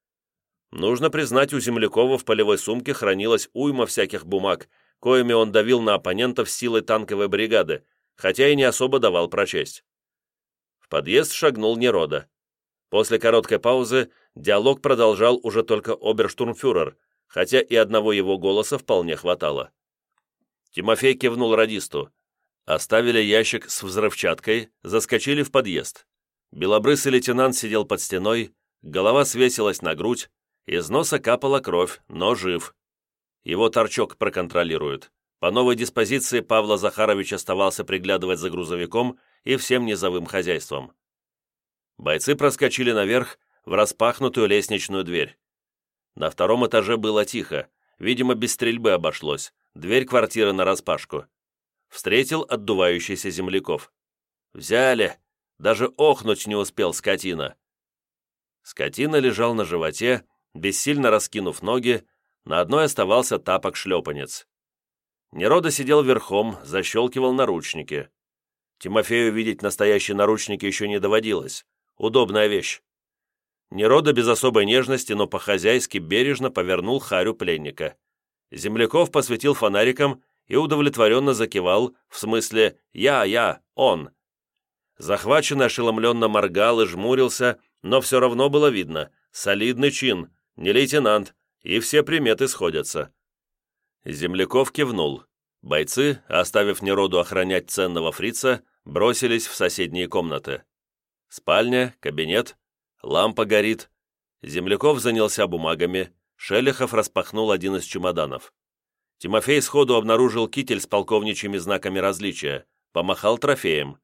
Нужно признать, у Землякова в полевой сумке хранилась уйма всяких бумаг, коими он давил на оппонентов силой танковой бригады, хотя и не особо давал прочесть. Подъезд шагнул Нерода. После короткой паузы диалог продолжал уже только оберштурмфюрер, хотя и одного его голоса вполне хватало. Тимофей кивнул радисту. Оставили ящик с взрывчаткой, заскочили в подъезд. Белобрысый лейтенант сидел под стеной, голова свесилась на грудь, из носа капала кровь, но жив. Его торчок проконтролирует. По новой диспозиции Павла Захарович оставался приглядывать за грузовиком и всем низовым хозяйством. Бойцы проскочили наверх в распахнутую лестничную дверь. На втором этаже было тихо, видимо, без стрельбы обошлось, дверь квартиры нараспашку. Встретил отдувающийся земляков. «Взяли!» Даже охнуть не успел скотина. Скотина лежал на животе, бессильно раскинув ноги, на одной оставался тапок-шлепанец. Нерода сидел верхом, защелкивал наручники. Тимофею видеть настоящие наручники еще не доводилось. Удобная вещь. Нерода без особой нежности, но по-хозяйски бережно повернул харю пленника. Земляков посветил фонариком и удовлетворенно закивал, в смысле «я, я, он». Захваченный ошеломленно моргал и жмурился, но все равно было видно – солидный чин, не лейтенант, и все приметы сходятся. Земляков кивнул. Бойцы, оставив нероду охранять ценного фрица, бросились в соседние комнаты. Спальня, кабинет, лампа горит. Земляков занялся бумагами, Шелехов распахнул один из чемоданов. Тимофей сходу обнаружил китель с полковничьими знаками различия, помахал трофеем.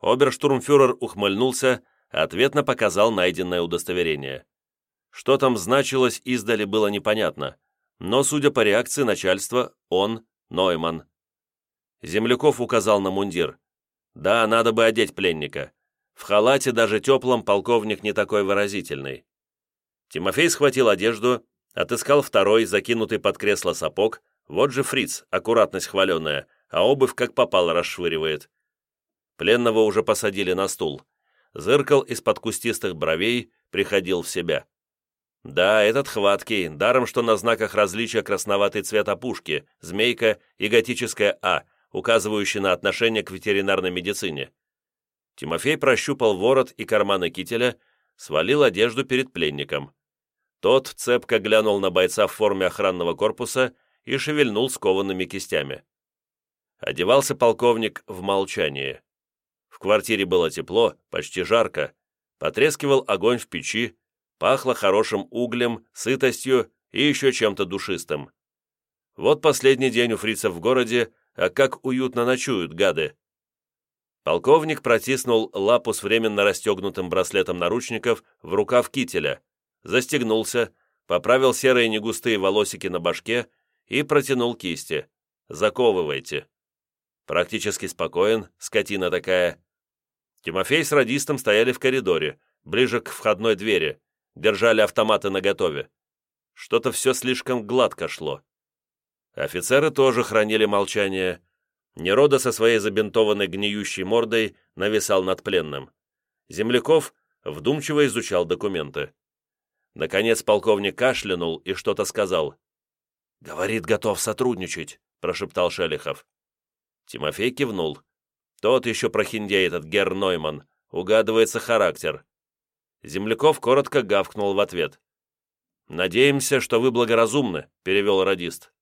Оберштурмфюрер ухмыльнулся, ответно показал найденное удостоверение. Что там значилось, издали было непонятно, но, судя по реакции начальства, он Нойман. Земляков указал на мундир. Да, надо бы одеть пленника. В халате даже теплом полковник не такой выразительный. Тимофей схватил одежду, отыскал второй, закинутый под кресло сапог. Вот же фриц, аккуратность хваленая, а обувь как попало расшвыривает. Пленного уже посадили на стул. Зыркал из-под кустистых бровей, приходил в себя. Да, этот хваткий, даром что на знаках различия красноватый цвет опушки, змейка и готическая А, указывающие на отношение к ветеринарной медицине. Тимофей прощупал ворот и карманы кителя, свалил одежду перед пленником. Тот цепко глянул на бойца в форме охранного корпуса и шевельнул скованными кистями. Одевался полковник в молчании. В квартире было тепло, почти жарко. Потрескивал огонь в печи, пахло хорошим углем, сытостью и еще чем-то душистым. Вот последний день у фрицев в городе, а как уютно ночуют гады. Полковник протиснул лапу с временно расстегнутым браслетом наручников в рукав кителя, застегнулся, поправил серые негустые волосики на башке и протянул кисти. «Заковывайте». Практически спокоен, скотина такая. Тимофей с радистом стояли в коридоре, ближе к входной двери, держали автоматы наготове. Что-то все слишком гладко шло. Офицеры тоже хранили молчание. Нерода со своей забинтованной гниющей мордой нависал над пленным. Земляков вдумчиво изучал документы. Наконец полковник кашлянул и что-то сказал. «Говорит, готов сотрудничать», — прошептал Шелихов. Тимофей кивнул. Тот еще прохиндей этот Герр Нойман. Угадывается характер. Земляков коротко гавкнул в ответ. «Надеемся, что вы благоразумны», — перевел радист.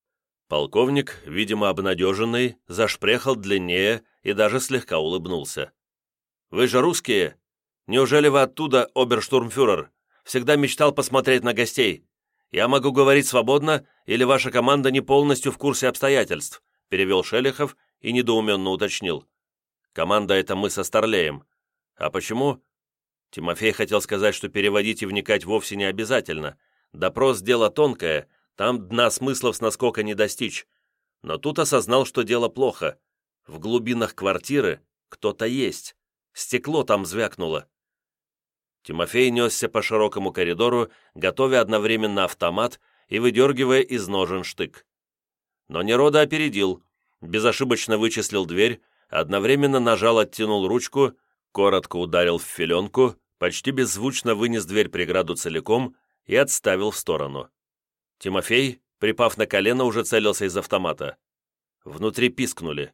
Полковник, видимо обнадеженный, зашпрехал длиннее и даже слегка улыбнулся. «Вы же русские? Неужели вы оттуда, оберштурмфюрер? Всегда мечтал посмотреть на гостей. Я могу говорить свободно, или ваша команда не полностью в курсе обстоятельств?» перевел Шелихов и недоуменно уточнил. Команда — это мы со Старлеем. А почему? Тимофей хотел сказать, что переводить и вникать вовсе не обязательно. Допрос — дело тонкое, там дна смыслов с наскока не достичь. но тут осознал, что дело плохо. В глубинах квартиры кто-то есть. Стекло там звякнуло. Тимофей несся по широкому коридору, готовя одновременно автомат и выдергивая из ножен штык. Но Нерода опередил, безошибочно вычислил дверь, одновременно нажал, оттянул ручку, коротко ударил в филенку, почти беззвучно вынес дверь преграду целиком и отставил в сторону. Тимофей, припав на колено, уже целился из автомата. Внутри пискнули.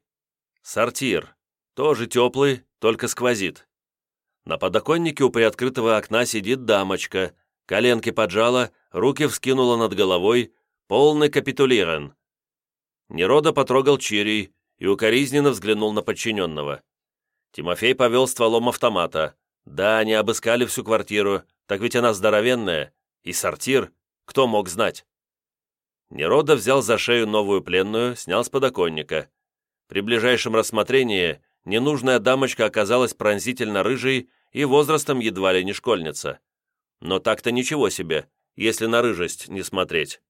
Сортир. Тоже теплый, только сквозит. На подоконнике у приоткрытого окна сидит дамочка, коленки поджала, руки вскинула над головой, полный капитулирован. Нерода потрогал чирий и укоризненно взглянул на подчиненного. Тимофей повел стволом автомата. Да, они обыскали всю квартиру, так ведь она здоровенная. И сортир, кто мог знать? Нерода взял за шею новую пленную, снял с подоконника. При ближайшем рассмотрении ненужная дамочка оказалась пронзительно рыжей и возрастом едва ли не школьница. Но так-то ничего себе, если на рыжесть не смотреть.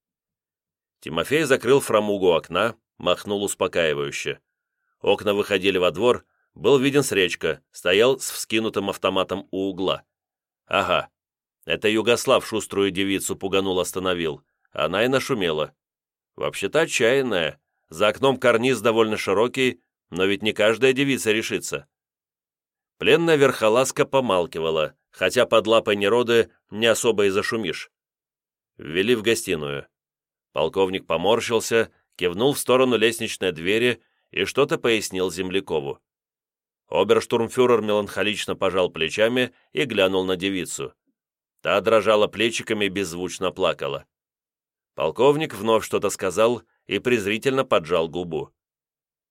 Тимофей закрыл фрамугу окна, махнул успокаивающе. Окна выходили во двор, был виден с речка, стоял с вскинутым автоматом у угла. Ага, это Югослав шуструю девицу пуганул остановил. Она и нашумела. Вообще-то отчаянная. За окном карниз довольно широкий, но ведь не каждая девица решится. Пленная верхоласка помалкивала, хотя под лапой нероды не особо и зашумишь. Ввели в гостиную. Полковник поморщился, кивнул в сторону лестничной двери и что-то пояснил Землякову. Оберштурмфюрер меланхолично пожал плечами и глянул на девицу. Та дрожала плечиками и беззвучно плакала. Полковник вновь что-то сказал и презрительно поджал губу.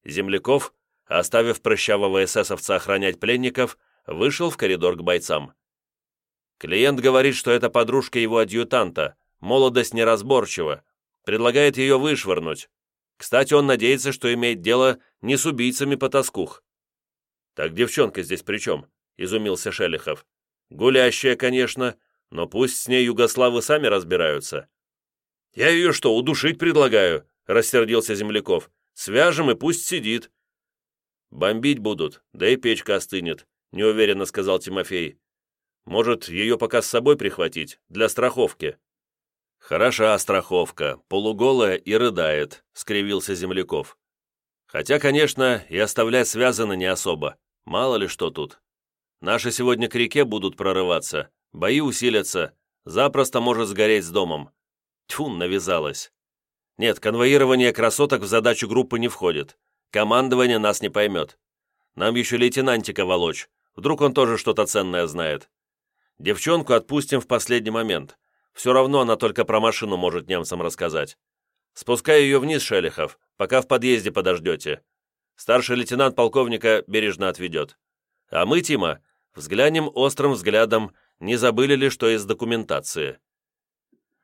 Земляков, оставив прыщавого эсэсовца охранять пленников, вышел в коридор к бойцам. Клиент говорит, что это подружка его адъютанта, молодость неразборчива, предлагает ее вышвырнуть. Кстати, он надеется, что имеет дело не с убийцами потаскух. «Так девчонка здесь при чем?» — изумился Шелихов. «Гулящая, конечно, но пусть с ней югославы сами разбираются». «Я ее что, удушить предлагаю?» — рассердился Земляков. «Свяжем и пусть сидит». «Бомбить будут, да и печка остынет», — неуверенно сказал Тимофей. «Может, ее пока с собой прихватить, для страховки?» «Хороша страховка, полуголая и рыдает», — скривился Земляков. «Хотя, конечно, и оставлять связано не особо. Мало ли что тут. Наши сегодня к реке будут прорываться, бои усилятся, запросто может сгореть с домом. Тьфу, навязалась. Нет, конвоирование красоток в задачу группы не входит. Командование нас не поймет. Нам еще лейтенантика волочь. Вдруг он тоже что-то ценное знает. Девчонку отпустим в последний момент. Все равно она только про машину может немцам рассказать. Спускай ее вниз, Шелихов, пока в подъезде подождете. Старший лейтенант полковника бережно отведет. А мы, Тима, взглянем острым взглядом, не забыли ли, что из документации.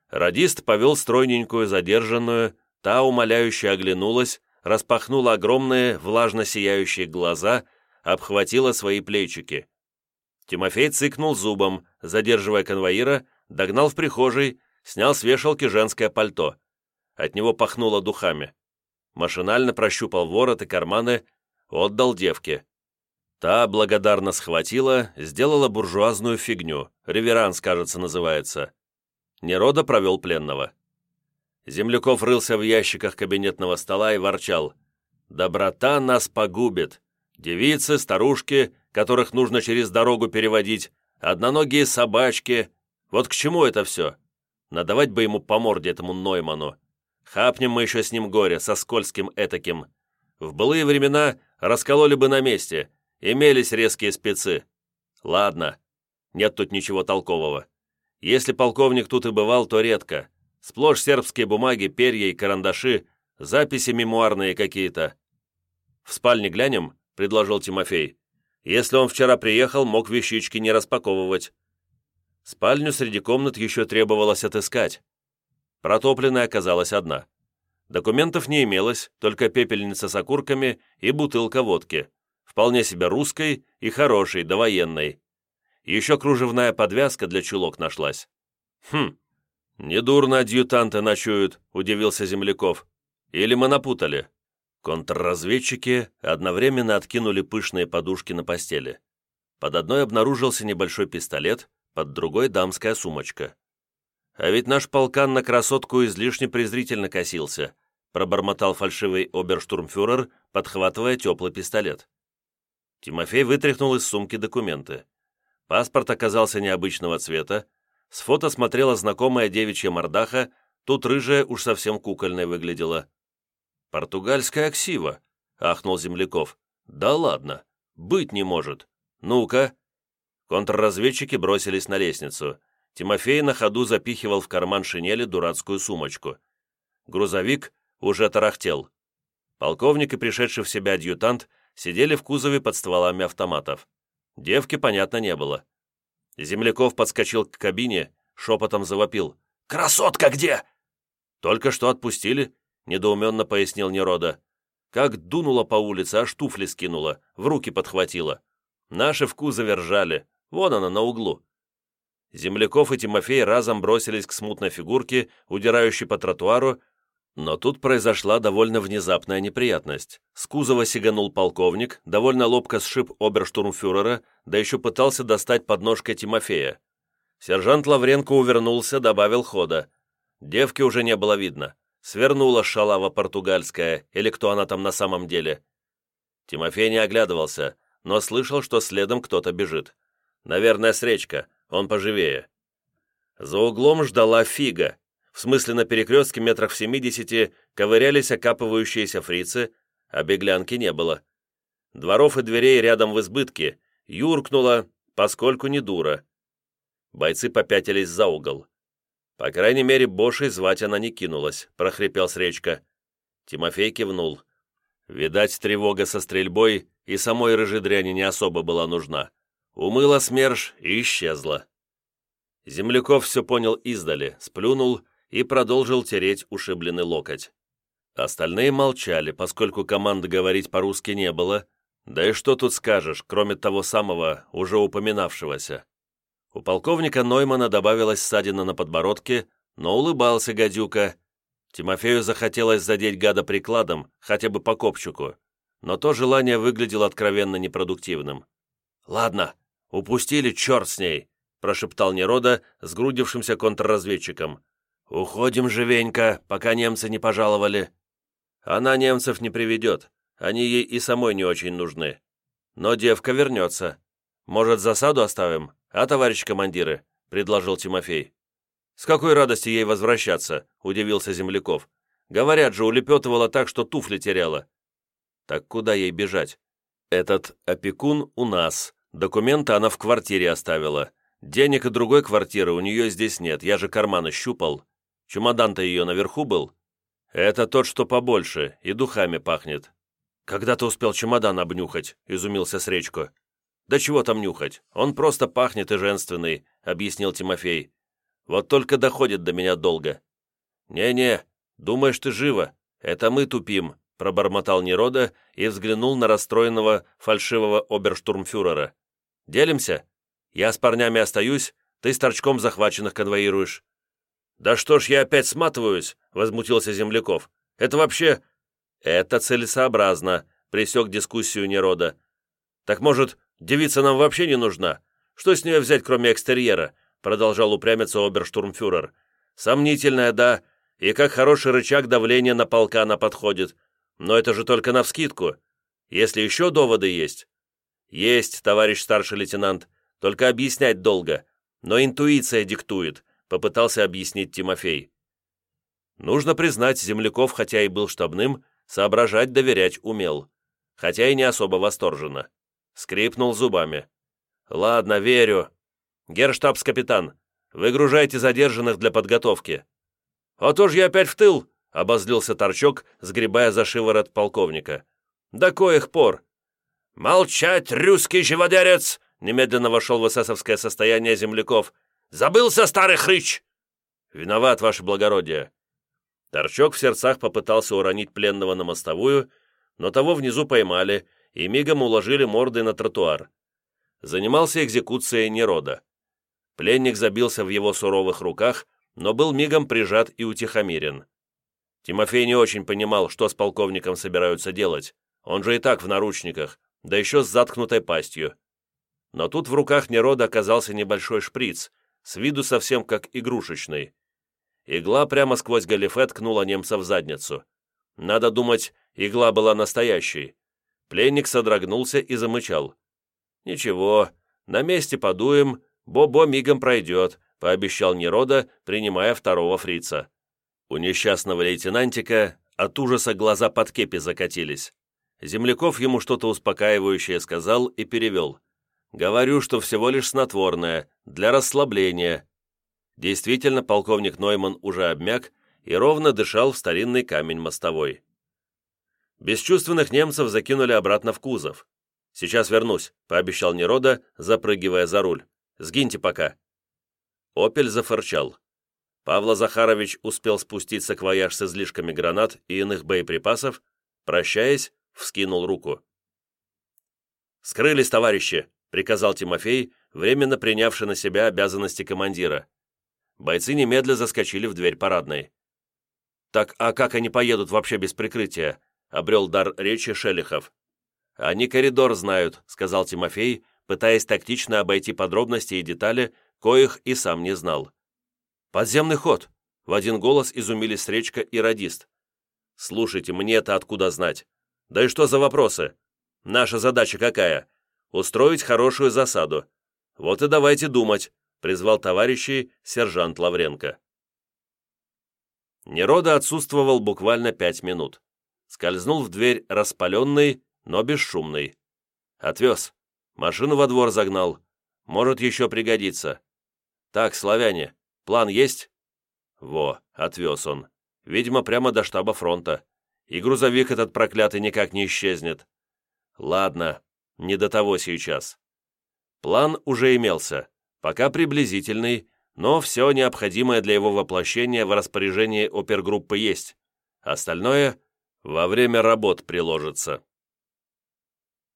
Радист повел стройненькую задержанную, та умоляюще оглянулась, распахнула огромные, влажно сияющие глаза, обхватила свои плечики. Тимофей цыкнул зубом, задерживая конвоира, догнал в прихожей, снял с вешалки женское пальто. От него пахнуло духами. Машинально прощупал ворот и карманы, отдал девке. Та благодарно схватила, сделала буржуазную фигню, реверанс, кажется, называется. Нерода провел пленного. Земляков рылся в ящиках кабинетного стола и ворчал. «Доброта нас погубит. Девицы, старушки, которых нужно через дорогу переводить, одноногие собачки. Вот к чему это все? Надавать бы ему по морде этому Нойману. Хапнем мы еще с ним горе, со скользким этаким. В былые времена раскололи бы на месте, имелись резкие спецы. Ладно, нет тут ничего толкового. Если полковник тут и бывал, то редко. Сплошь сербские бумаги, перья и карандаши, записи мемуарные какие-то. «В спальне глянем?» — предложил Тимофей. «Если он вчера приехал, мог вещички не распаковывать». Спальню среди комнат еще требовалось отыскать. Протопленная оказалась одна. Документов не имелось, только пепельница с окурками и бутылка водки. Вполне себе русской и хорошей, довоенной. Еще кружевная подвязка для чулок нашлась. «Хм, недурно адъютанты ночуют», — удивился Земляков. Или мы напутали?» Контрразведчики одновременно откинули пышные подушки на постели. Под одной обнаружился небольшой пистолет, под другой дамская сумочка. «А ведь наш полкан на красотку излишне презрительно косился», пробормотал фальшивый оберштурмфюрер, подхватывая теплый пистолет. Тимофей вытряхнул из сумки документы. Паспорт оказался необычного цвета, с фото смотрела знакомая девичья мордаха, тут рыжая уж совсем кукольной выглядела. «Португальская ксива», — ахнул Земляков. «Да ладно, быть не может. Ну-ка». Контрразведчики бросились на лестницу. Тимофей на ходу запихивал в карман шинели дурацкую сумочку. Грузовик уже тарахтел. Полковник и пришедший в себя адъютант сидели в кузове под стволами автоматов. Девки, понятно, не было. Земляков подскочил к кабине, шепотом завопил. «Красотка где?» «Только что отпустили», — недоуменно пояснил Нерода. «Как дунула по улице, аж туфли скинула, в руки подхватила. Наши в кузове ржали, вон она на углу». Земляков и Тимофей разом бросились к смутной фигурке, удирающей по тротуару, но тут произошла довольно внезапная неприятность. С кузова сиганул полковник, довольно лобко сшиб оберштурмфюрера, да еще пытался достать подножкой Тимофея. Сержант Лавренко увернулся, добавил хода. Девки уже не было видно. Свернула шалава португальская, или кто она там на самом деле. Тимофей не оглядывался, но слышал, что следом кто-то бежит. Наверное, с речка, он поживее. За углом ждала фига. В смысле, на перекрестке метрах в семидесяти ковырялись окапывающиеся фрицы, а беглянки не было. Дворов и дверей рядом в избытке, юркнула, поскольку не дура. Бойцы попятились за угол. По крайней мере, Бошей звать она не кинулась, прохрипел с речка. Тимофей кивнул. Видать, тревога со стрельбой и самой рыжедряни не особо была нужна. Умыла СМЕРШ и исчезла. Земляков все понял издали, сплюнул и продолжил тереть ушибленный локоть. Остальные молчали, поскольку команды говорить по-русски не было, да и что тут скажешь, кроме того самого, уже упоминавшегося. У полковника Ноймана добавилась ссадина на подбородке, но улыбался гадюка. Тимофею захотелось задеть гада прикладом, хотя бы по копчику, но то желание выглядело откровенно непродуктивным. «Ладно, «Упустили, черт с ней!» – прошептал Нерода сгрудившимся контрразведчиком. «Уходим живенько, пока немцы не пожаловали». «Она немцев не приведет, они ей и самой не очень нужны. Но девка вернется. Может, засаду оставим, а, товарищ командиры?» – предложил Тимофей. «С какой радости ей возвращаться?» – удивился Земляков. «Говорят же, улепетывала так, что туфли теряла». «Так куда ей бежать? Этот опекун у нас, Документы она в квартире оставила. Денег и другой квартиры у нее здесь нет, я же карманы щупал. Чемодан-то ее наверху был. Это тот, что побольше, и духами пахнет. Когда ты успел чемодан обнюхать?» — изумился Сречко. «Да чего там нюхать? Он просто пахнет и женственный», — объяснил Тимофей. «Вот только доходит до меня долго». «Не-не, думаешь, ты живо? Это мы тупим», — пробормотал Нерода и взглянул на расстроенного фальшивого оберштурмфюрера. Делимся? Я с парнями остаюсь, ты с торчком захваченных конвоируешь». «Да что ж я опять сматываюсь?» — возмутился Земляков. «Это вообще...» «Это целесообразно», — пресек дискуссию Нерода. «Так, может, девица нам вообще не нужна? Что с нее взять, кроме экстерьера?» — продолжал упрямиться оберштурмфюрер. «Сомнительная, да, и как хороший рычаг давления на полка она подходит. Но это же только навскидку. Если еще доводы есть, «Есть, товарищ старший лейтенант, только объяснять долго, но интуиция диктует», — попытался объяснить Тимофей. Нужно признать, Земляков, хотя и был штабным, соображать, доверять умел, хотя и не особо восторженно. Скрипнул зубами. «Ладно, верю. Герштабс-капитан, выгружайте задержанных для подготовки». «А то ж я опять в тыл!» — обозлился Торчок, сгребая за шиворот полковника. «До коих пор? «Молчать, русский живодерец!» Немедленно вошел в эсэсовское состояние земляков. «Забылся, старый хрыч!» «Виноват, ваше благородие!» Торчок в сердцах попытался уронить пленного на мостовую, но того внизу поймали и мигом уложили мордой на тротуар. Занимался экзекуцией Нерода. Пленник забился в его суровых руках, но был мигом прижат и утихомирен. Тимофей не очень понимал, что с полковником собираются делать. Он же и так в наручниках, да еще с заткнутой пастью. Но тут в руках Нерода оказался небольшой шприц, с виду совсем как игрушечный. Игла прямо сквозь галифе ткнула немца в задницу. Надо думать, игла была настоящей. Пленник содрогнулся и замычал. «Ничего, на месте подуем, Бобо мигом пройдет», — пообещал Нерода, принимая второго фрица. У несчастного лейтенантика от ужаса глаза под кепи закатились. Земляков ему что-то успокаивающее сказал и перевел. «Говорю, что всего лишь снотворное, для расслабления». Действительно, полковник Нойман уже обмяк и ровно дышал в старинный камень мостовой. Бесчувственных немцев закинули обратно в кузов. «Сейчас вернусь», — пообещал Нерода, запрыгивая за руль. «Сгиньте пока». «Опель» зафырчал. Павла Захарович успел спуститься к вояж с излишками гранат и иных боеприпасов, прощаясь, вскинул руку. «Скрылись, товарищи!» — приказал Тимофей, временно принявший на себя обязанности командира. Бойцы немедля заскочили в дверь парадной. «Так а как они поедут вообще без прикрытия?» — обрел дар речи Шелихов. «Они коридор знают», — сказал Тимофей, пытаясь тактично обойти подробности и детали, коих и сам не знал. «Подземный ход!» — в один голос изумились Речка и Радист. «Слушайте, мне-то откуда знать? Да и что за вопросы? Наша задача какая? Устроить хорошую засаду. Вот и давайте думать», — призвал товарищей сержант Лавренко. Нерода отсутствовал буквально пять минут. Скользнул в дверь распаленный, но бесшумный. Отвез. Машину во двор загнал. Может еще пригодиться. Так, славяне, План есть?» «Во», — отвез он. «Видимо, прямо до штаба фронта. И грузовик этот проклятый никак не исчезнет. Ладно, не до того сейчас». План уже имелся, пока приблизительный, но все необходимое для его воплощения в распоряжении опергруппы есть. Остальное во время работ приложится.